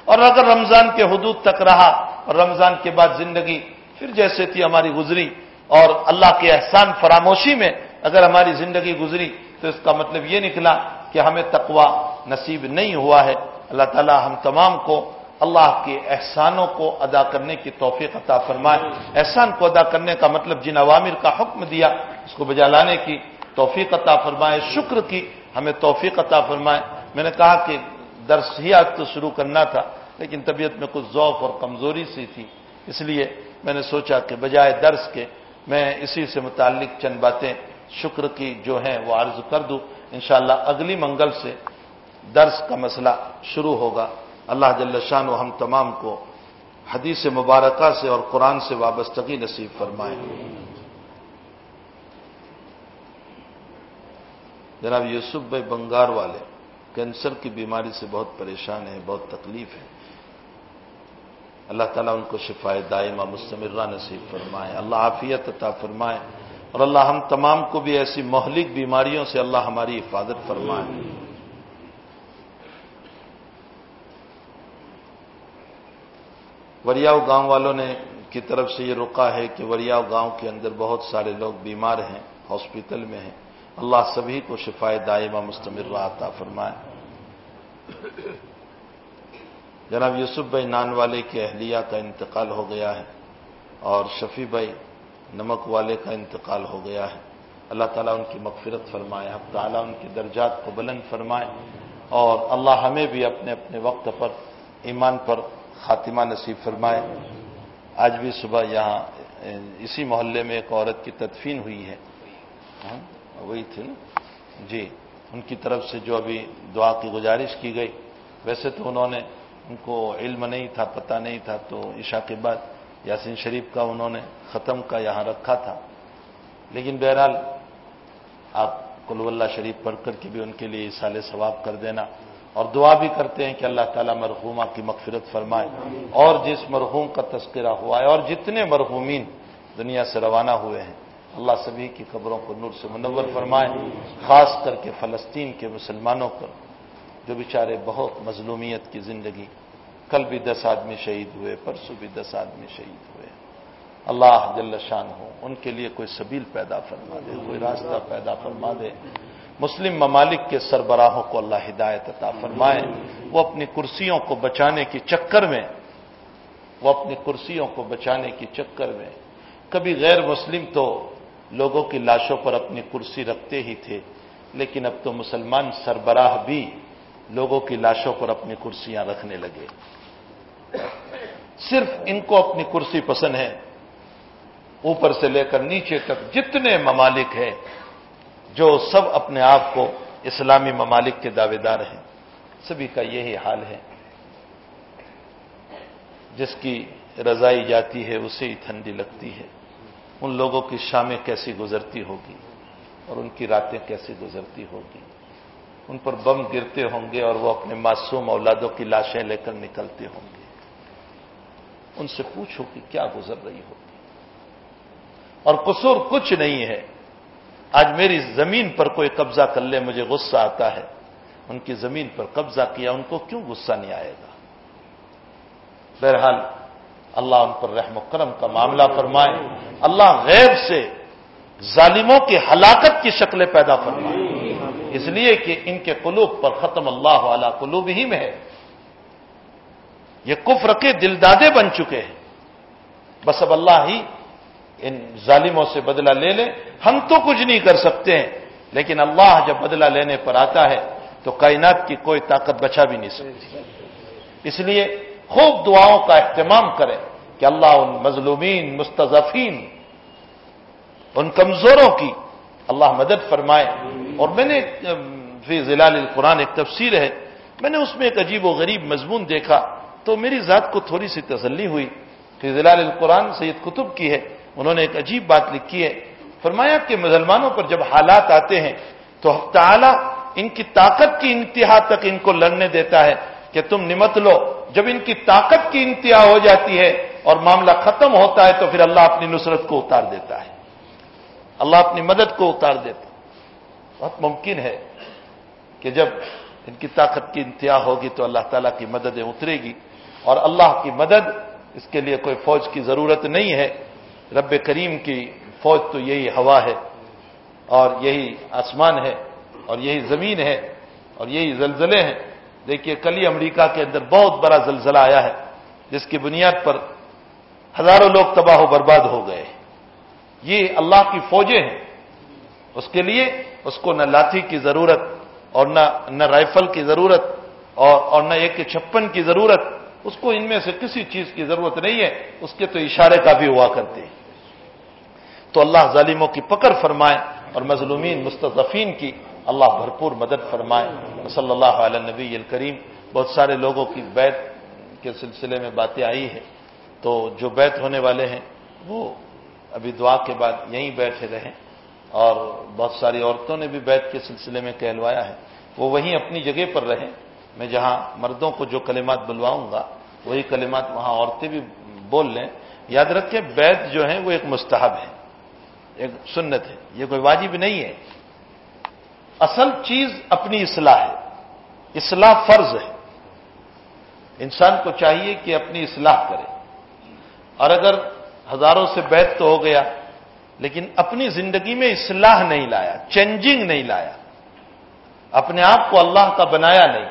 اور اگر رمضان کے حدود تک رہا، اور رمضان کے بعد زندگی پھر جیسے تھی ہماری گزری اور اللہ کے احسان فراموشی میں اگر ہماری زندگی گزری تو اس کا مطلب یہ نکلا کہ ہمیں تقوا نصیب نہیں ہوا ہے۔ اللہ تعالی ہم تمام کو اللہ کے احسانوں کو ادا کرنے کی توفیق عطا فرمائے۔ احسان کو ادا کرنے کا مطلب جن عوامر کا حکم دیا، اس کو بجا لانے کی توفیق عطا فرمائے۔ شکر کی ہمیں توفیق عطا فرمائے۔ میں نے کہا کہ درس ہی آج تو شروع کرنا تھا، لیکن طبیعت میں کچھ ذوق اور کمزوری سی تھی۔ اس لیے میں نے سوچا کہ بجائے درس کے میں اسی سے متعلق چند باتیں شکر کی جو ہیں وہ عرض کر دوں۔ انشاءاللہ اگلی منگل سے درس کا مسئلہ شروع ہوگا۔ اللہ جل شان و ہم تمام کو حدیث مبارکہ سے اور قرآن سے وابستگی نصیب فرمائے۔ جناب یوسف بھائی بنگار والے کینسر کی بیماری سے بہت پریشان ہیں، بہت تکلیف ہے اللہ تعالیٰ ان کو شفا دائمہ مستمرہ نصیب فرمائے۔ اللہ عافیت عطا فرمائے۔ اور اللہ ہم تمام کو بھی ایسی مہلک بیماریوں سے اللہ ہماری حفاظت فرمائے۔ وریاؤ گاؤں والوں نے کی طرف سے یہ رکا ہے کہ وریاؤ گاؤں کے اندر بہت سارے لوگ بیمار ہیں، ہاسپٹل میں ہیں۔ اللہ سبھی کو شفا دائمہ مستمر عطا فرمائے۔ جناب یوسف بھائی نان والے کی اہلیہ کا انتقال ہو گیا ہے اور شفیع بھائی نمک والے کا انتقال ہو گیا ہے۔ اللہ تعالیٰ ان کی مغفرت فرمائے اب تعالیٰ ان کی درجات کو بلند فرمائے اور اللہ ہمیں بھی اپنے اپنے وقت پر، ایمان پر خاتمہ نصیب فرمائے۔ آج بھی صبح یہاں، اسی محلے میں ایک عورت کی تدفین ہوئی ہے۔ ہاں، وہی تھی نا؟ جی ان کی طرف سے جو ابھی دعا کی گزارش کی گئی، ویسے تو انہوں نے ان کو علم نہیں تھا، پتہ نہیں تھا، تو عشاء کے بعد یاسین شریف کا، انہوں نے ختم کا یہاں رکھا تھا۔ لیکن بہرحال آپ کلو اللہ شریف پڑھ کر کے بھی ان کے لیے سال ثواب کر دینا۔ اور دعا بھی کرتے ہیں کہ اللہ تعالیٰ مرحومہ کی مغفرت فرمائے۔ اور جس مرحوم کا تذکرہ ہوا ہے، اور جتنے مرحومین دنیا سے روانہ ہوئے ہیں، اللہ سبھی کی قبروں کو نور سے منور فرمائے، خاص کر کے فلسطین کے مسلمانوں پر۔ جو بیچارے بہت مظلومیت کی زندگی، کل بھی دس آدمی شہید ہوئے، پرسوں بھی دس آدمی شہید ہوئے۔ اللہ جل شان ہو ان کے لیے کوئی سبیل پیدا فرما دے، کوئی راستہ پیدا فرما دے۔ مسلم ممالک کے سربراہوں کو اللہ ہدایت عطا فرمائے۔ وہ اپنی کرسیوں کو بچانے کے چکر میں، وہ اپنی کرسیوں کو بچانے کے چکر میں۔ کبھی غیر مسلم تو لوگوں کی لاشوں پر اپنی کرسی رکھتے ہی تھے، لیکن اب تو مسلمان سربراہ بھی لوگوں کی لاشوں پر اپنی کرسیاں رکھنے لگے۔ صرف ان کو اپنی کرسی پسند ہے۔ اوپر سے لے کر نیچے تک جتنے ممالک ہیں جو سب اپنے آپ کو اسلامی ممالک کے دعوے دار ہیں، سبھی کا یہی حال ہے۔ جس کی رضائی جاتی ہے، اسے ہی ٹھنڈی لگتی ہے۔ ان لوگوں کی شامیں کیسی گزرتی ہوگی اور ان کی راتیں کیسی گزرتی ہوگی؟ ان پر بم گرتے ہوں گے اور وہ اپنے معصوم اولادوں کی لاشیں لے کر نکلتے ہوں گے۔ ان سے پوچھو کہ کیا گزر رہی ہوگی۔ اور قصور کچھ نہیں ہے۔ آج میری زمین پر کوئی قبضہ کر لے، مجھے غصہ آتا ہے۔ ان کی زمین پر قبضہ کیا، ان کو کیوں غصہ نہیں آئے گا؟ بہرحال، اللہ ان پر رحم و کرم کا معاملہ فرمائے۔ اللہ غیب سے ظالموں کی ہلاکت کی شکلیں پیدا فرمائے۔ اس لیے کہ ان کے قلوب پر ختم اللہ والا قلوب ہی میں ہے۔ یہ کفر کے دلدادے بن چکے ہیں۔ بس اب اللہ ہی ان ظالموں سے بدلہ لے لے ہم تو کچھ نہیں کر سکتے ہیں، لیکن اللہ جب بدلہ لینے پر آتا ہے تو کائنات کی کوئی طاقت بچا بھی نہیں سکتی۔ اس لیے خوب دعاؤں کا اہتمام کریں کہ اللہ ان مظلومین مستضفین ان کمزوروں کی اللہ مدد فرمائے۔ اور میں نے فی ضلال القرآن ایک تفسیر ہے، میں نے اس میں ایک عجیب و غریب مضمون دیکھا۔ تو میری ذات کو تھوڑی سی تسلی ہوئی۔ فی ضلال القرآن سید کتب کی ہے، انہوں نے ایک عجیب بات لکھی ہے۔ فرمایا کہ مسلمانوں پر جب حالات آتے ہیں، تو تعالیٰ ان کی طاقت کی انتہا تک ان کو لڑنے دیتا ہے کہ تم نمت لو۔ جب ان کی طاقت کی انتہا ہو جاتی ہے اور معاملہ ختم ہوتا ہے، تو پھر اللہ اپنی نصرت کو اتار دیتا ہے۔ اللہ اپنی مدد کو اتار دیتا بہت ممکن ہے کہ جب ان کی طاقت کی انتہا ہوگی تو اللہ تعالیٰ کی مددیں اترے گی اور اللہ کی مدد اس کے لیے کوئی فوج کی ضرورت نہیں ہے رب کریم کی فوج تو یہی ہوا ہے اور یہی آسمان ہے اور یہی زمین ہے اور یہی زلزلے ہیں دیکھیے کل ہی امریکہ کے اندر بہت بڑا زلزلہ آیا ہے جس کی بنیاد پر ہزاروں لوگ تباہ و برباد ہو گئے یہ اللہ کی فوجیں ہیں۔ اس کے لیے اس کو نہ لاٹھی کی ضرورت اور نہ نہ رائفل کی ضرورت اور اور نہ ایک چھپن کی ضرورت۔ اس کو ان میں سے کسی چیز کی ضرورت نہیں ہے۔ اس کے تو اشارے کا بھی ہوا کرتے ہیں۔ تو اللہ ظالموں کی پکڑ فرمائے اور مظلومین مستضفین کی اللہ بھرپور مدد فرمائے۔ صلی اللہ علیہ نبی الکریم۔ بہت سارے لوگوں کی بیت کے سلسلے میں باتیں آئی ہیں۔ تو جو بیت ہونے والے ہیں، وہ ابھی دعا کے بعد یہیں بیٹھے رہیں۔ اور بہت ساری عورتوں نے بھی بیت کے سلسلے میں کہلوایا ہے۔ وہ وہیں اپنی جگہ پر رہیں۔ میں جہاں مردوں کو جو کلمات بلواؤں گا، وہی کلمات وہاں عورتیں بھی بول لیں۔ یاد رکھیں، بیت جو ہے وہ ایک مستحب ہے ایک سنت ہے یہ کوئی واجب نہیں ہے۔ اصل چیز اپنی اصلاح ہے۔ اصلاح فرض ہے۔ انسان کو چاہیے کہ اپنی اصلاح کرے۔ اور اگر ہزاروں سے بیت تو ہو گیا، لیکن اپنی زندگی میں اصلاح نہیں لایا چینجنگ نہیں لایا۔ اپنے آپ کو اللہ کا بنایا نہیں،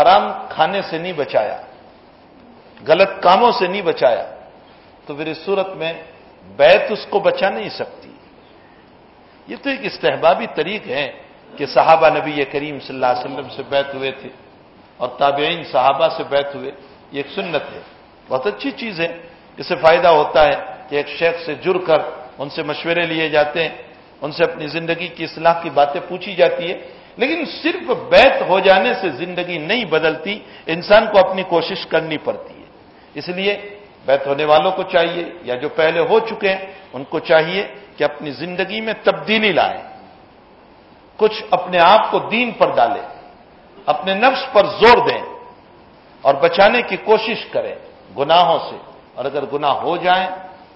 حرام کھانے سے نہیں بچایا، غلط کاموں سے نہیں بچایا۔ تو پھر اس صورت میں بیت اس کو بچا نہیں سکتی۔ یہ تو ایک استحبابی طریق ہے کہ صحابہ نبی کریم صلی اللہ علیہ وسلم سے بیت ہوئے تھے اور تابعین صحابہ سے بیت ہوئے، یہ ایک سنت ہے۔ بہت اچھی چیز ہے۔ اس سے فائدہ ہوتا ہے کہ ایک شیخ سے جڑ کر ان سے مشورے لیے جاتے ہیں، ان سے اپنی زندگی کی اصلاح کی باتیں پوچھی جاتی ہے لیکن صرف بیت ہو جانے سے زندگی نہیں بدلتی، انسان کو اپنی کوشش کرنی پڑتی ہے۔ اس لیے بیت ہونے والوں کو چاہیے یا جو پہلے ہو چکے ہیں، ان کو چاہیے کہ اپنی زندگی میں تبدیلی لائیں۔ کچھ اپنے آپ کو دین پر ڈالیں، اپنے نفس پر زور دیں اور بچانے کی کوشش کریں گناہوں سے۔ اور اگر گناہ ہو جائیں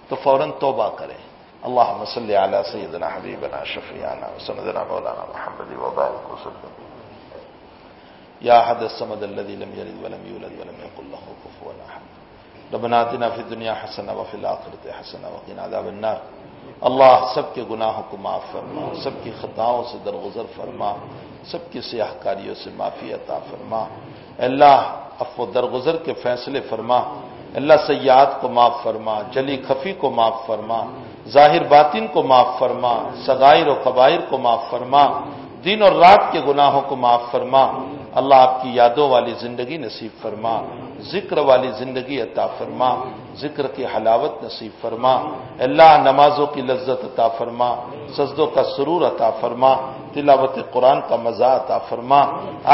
تو فوراً توبہ کریں۔ اللہ مسلی علیہ سیدنا حبیبنا شفیعنا وسندنا مولانا محمد وبارک وسلم یا حد الصمد الذي لم يلد ولم يولد ولم يكن له كفوا احد۔ ربنا آتنا في الدنيا حسنه وفي الاخره حسنه وقنا عذاب النار۔ اللہ سب کے گناہوں کو معاف فرما، سب کی خطاؤں سے درگزر فرما، سب کی سیاہ کاریوں سے معافی عطا فرما۔ اللہ افو درگزر کے فیصلے فرما۔ اللہ سیاد کو معاف فرما، جلی خفی کو معاف فرما، ظاہر باطن کو معاف فرما سگائر و قبائر کو معاف فرما دن اور رات کے گناہوں کو معاف فرما اللہ آپ کی یادوں والی زندگی نصیب فرما، ذکر والی زندگی عطا فرما، ذکر کی حلاوت نصیب فرما، اللہ نمازوں کی لذت عطا فرما، سجدوں کا سرور عطا فرما، تلاوت قرآن کا مزہ عطا فرما،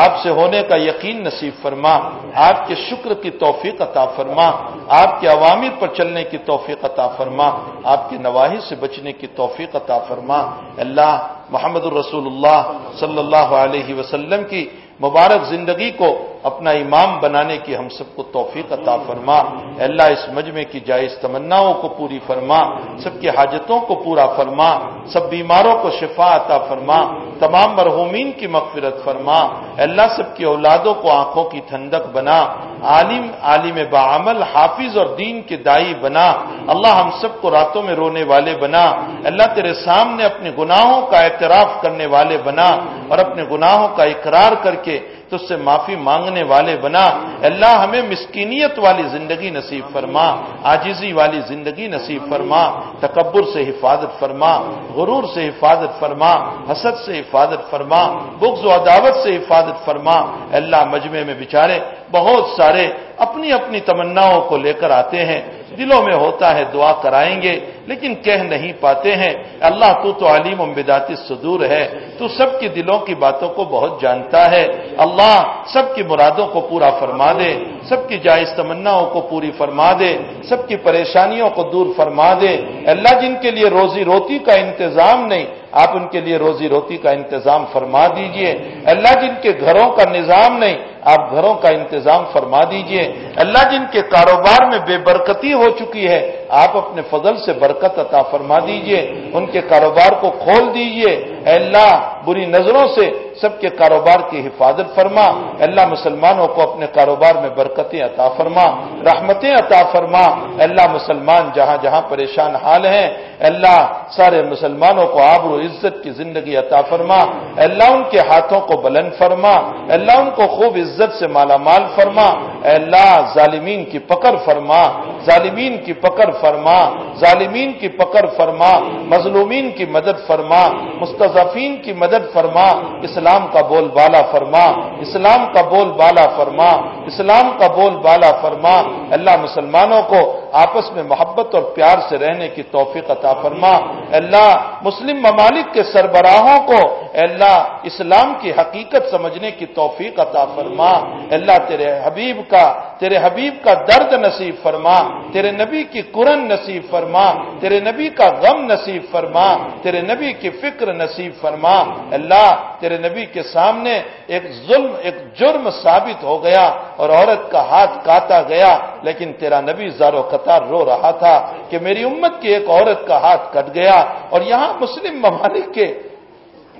آپ سے ہونے کا یقین نصیب فرما، آپ کے شکر کی توفیق عطا فرما، آپ کے عوامر پر چلنے کی توفیق عطا فرما، آپ کی نواحی سے بچنے کی توفیق عطا فرما، اللہ محمد الرسول اللہ صلی اللہ علیہ وسلم کی مبارک زندگی کو اپنا امام بنانے کی ہم سب کو توفیق عطا فرما۔ اللہ، اس مجمع کی جائز تمناؤں کو پوری فرما، سب کی حاجتوں کو پورا فرما، سب بیماروں کو شفا عطا فرما، تمام مرحومین کی مغفرت فرما۔ اللہ، سب کی اولادوں کو آنکھوں کی ٹھنڈک بنا، عالم عالم بعمل، حافظ اور دین کے دائی بنا۔ اللہ ہم سب کو راتوں میں رونے والے بنا۔ اللہ، تیرے سامنے اپنے گناہوں کا اعتراف کرنے والے بنا اور اپنے گناہوں کا اقرار کر کے تو سے معافی مانگنے والے بنا۔ اللہ ہمیں مسکینیت والی زندگی نصیب فرما آجزی والی زندگی نصیب فرما، تکبر سے حفاظت فرما، غرور سے حفاظت فرما، حسد سے حفاظت فرما، بغض و عداوت سے حفاظت فرما۔ اللہ مجمع میں بچارے بہت سارے اپنی اپنی تمناؤں کو لے کر آتے ہیں۔ دلوں میں ہوتا ہے، دعا کرائیں گے، لیکن کہہ نہیں پاتے ہیں، اللہ تو تو علیم امبدات صدور ہے، تو سب کے دلوں کی باتوں کو بہت جانتا ہے۔ اللہ سب کی مرادوں کو پورا فرما دے، سب کی جائز تمناؤں کو پوری فرما دے، سب کی پریشانیوں کو دور فرما دے۔ اللہ جن کے لیے روزی روٹی کا انتظام نہیں آپ ان کے لیے روزی روٹی کا انتظام فرما دیجیے۔ اللہ جن کے گھروں کا نظام نہیں، آپ گھروں کا انتظام فرما دیجیے۔ اللہ جن کے کاروبار میں بے برکتی ہو چکی ہے، آپ اپنے فضل سے برکت عطا فرما دیجیے۔ ان کے کاروبار کو کھول دیجیے۔ اے اللہ، بری نظروں سے سب کے کاروبار کی حفاظت فرما۔ اللہ مسلمانوں کو اپنے کاروبار میں برکتیں عطا فرما، رحمتیں عطا فرما۔ اللہ مسلمان جہاں جہاں پریشان حال ہیں، اللہ سارے مسلمانوں کو آبر و عزت کی زندگی عطا فرما۔ اللہ ان کے ہاتھوں کو بلند فرما۔ اللہ ان کو خوب عزت سے مالا مال فرما۔ اللہ ظالمین کی پکڑ فرما۔ ظالمین کی پکڑ فرما۔ ظالمین کی پکڑ فرما۔ مظلومین کی مدد فرما۔ مستضفین کی مدد فرما۔ اسلام اسلام کا بول بالا فرما، اسلام کا بول بالا فرما، اسلام کا بول بالا فرما۔ اللہ مسلمانوں کو آپس میں محبت اور پیار سے رہنے کی توفیق عطا فرما۔ اللہ، مسلم ممالک کے سربراہوں کو اللہ، اسلام کی حقیقت سمجھنے کی توفیق عطا فرما۔ اللہ، تیرے حبیب کا، تیرے حبیب کا درد نصیب فرما۔ تیرے نبی کی قرن نصیب فرما۔ تیرے نبی کا غم نصیب فرما۔ تیرے نبی کی فکر نصیب فرما۔ اللہ، تیرے نبی کے سامنے ایک ظلم، ایک جرم ثابت ہو گیا اور عورت کا ہاتھ کاتا گیا، لیکن تیرا نبی زارو قطار رو رہا تھا کہ میری امت کی ایک عورت کا ہاتھ کٹ گیا اور یہاں مسلم ممالک کے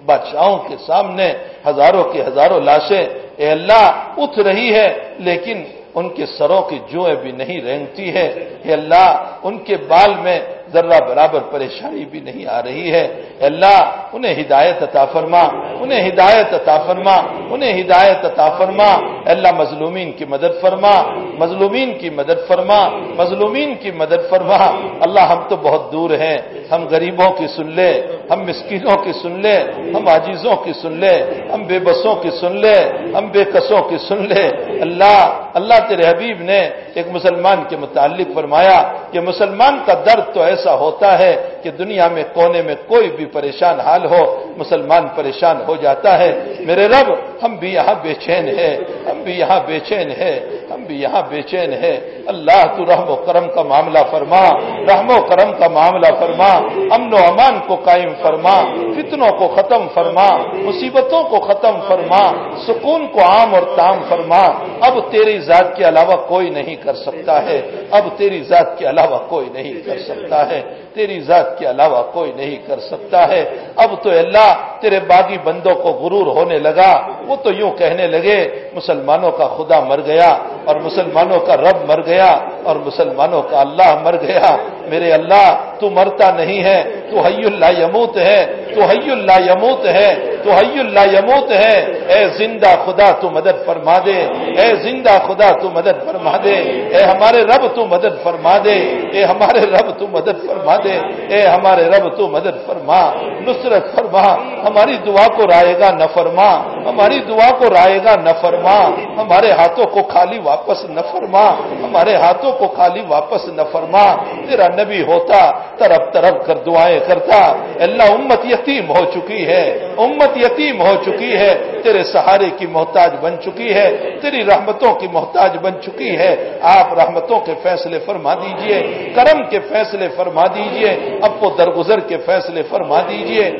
بادشاہوں کے سامنے ہزاروں کی ہزاروں لاشیں اے اللہ اٹھ رہی ہے، لیکن ان کے سروں کی جوئیں بھی نہیں رینگتی ہے اے اللہ، ان کے بال میں ذرہ برابر پریشانی بھی نہیں آ رہی ہے۔ اللہ، انہیں ہدایت عطا فرما، انہیں ہدایت عطا فرما، انہیں ہدایت عطا فرما۔ اللہ، مظلومین کی مدد فرما، مظلومین کی مدد فرما، مظلومین کی مدد فرما۔ اللہ، ہم تو بہت دور ہیں، ہم غریبوں کی سن لے، ہم مسکینوں کی سن لے، ہم عاجیزوں کی سن لے، ہم بے بسوں کی سن لے، ہم بے قصوں کی سن لے۔ اللہ اللہ تیرے حبیب نے ایک مسلمان کے متعلق فرمایا کہ مسلمان کا درد تو ایسا ہوتا ہے کہ دنیا میں کونے میں کوئی بھی پریشان حال ہو، مسلمان پریشان ہو جاتا ہے۔ میرے رب، ہم بھی یہاں بے چین ہے ہم بھی یہاں بے چین ہے ہم بھی یہاں بے چین ہے اللہ تو رحم و کرم کا معاملہ فرما، رحم و کرم کا معاملہ فرما، امن و امان کو قائم فرما، فتنوں کو ختم فرما، مصیبتوں کو ختم فرما، سکون کو عام اور تام فرما۔ اب تیری ذات کے علاوہ کوئی نہیں کر سکتا ہے، اب تیری ذات کے علاوہ کوئی نہیں کر سکتا ہے، تیری ذات کے علاوہ کوئی نہیں کر سکتا ہے۔ اب تو اللہ تیرے باغی بندوں کو غرور ہونے لگا، وہ تو یوں کہنے لگے، مسلمانوں کا خدا مر گیا اور مسلمانوں کا رب مر گیا اور مسلمانوں کا اللہ مر گیا۔ میرے اللہ، تو مرتا نہیں ہے، تو حی اللہ یموت ہے، تو حی اللہ یموت ہے، تو حی اللہ یموت ہے۔ اے زندہ خدا، تو مدد فرما دے۔ اے زندہ خدا، تو مدد فرما دے۔ اے ہمارے رب، تو مدد فرما دے۔ اے ہمارے رب، تو مدد فرما دے۔ اے ہمارے رب، تو مدد فرما۔ نصرت فرما۔ ہماری دعا کو رائے گا نہ فرما۔ ہماری دعا کو رائے گا نہ فرما۔ ہمارے ہاتھوں کو خالی واپس نہ فرما۔ ہمارے ہاتھوں کو خالی واپس نہ فرما۔ تیرا نبی ہوتا، طرف طرف کر دعائیں کرتا، اللہ امت یتیم ہو چکی ہے، امت یتیم ہو چکی ہے، تیرے سہارے کی محتاج بن چکی ہے، تیری رحمتوں کی محتاج بن چکی ہے، آپ رحمتوں کے فیصلے فرما دیجیے، کرم کے فیصلے فرما دیجیے، اب کو درگزر کے فیصلے فرما دیجیے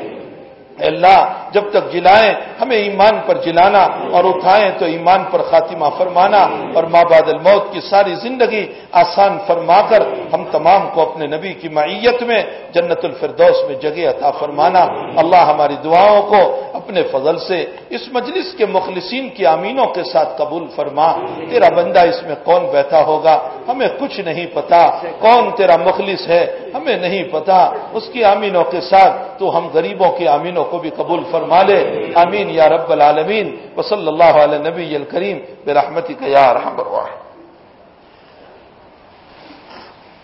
اللہ، جب تک جلائیں، ہمیں ایمان پر جلانا اور اٹھائیں تو ایمان پر خاتمہ فرمانا اور ماں بعد الموت کی ساری زندگی آسان فرما کر ہم تمام کو اپنے نبی کی معیت میں جنت الفردوس میں جگہ عطا فرمانا۔ اللہ ہماری دعاؤں کو اپنے فضل سے اس مجلس کے مخلصین کی امینوں کے ساتھ قبول فرما۔ تیرا بندہ اس میں کون بیٹھا ہوگا؟ ہمیں کچھ نہیں پتا۔ کون تیرا مخلص ہے؟ ہمیں نہیں پتا۔ اس کی امینوں کے ساتھ تو ہم غریبوں کی امینوں کو بھی قبول فرما لے۔ امین یا رب العالمین۔ وصلی اللہ علیہ نبی الکریم۔ برحمتی کا یا رحم الرحیم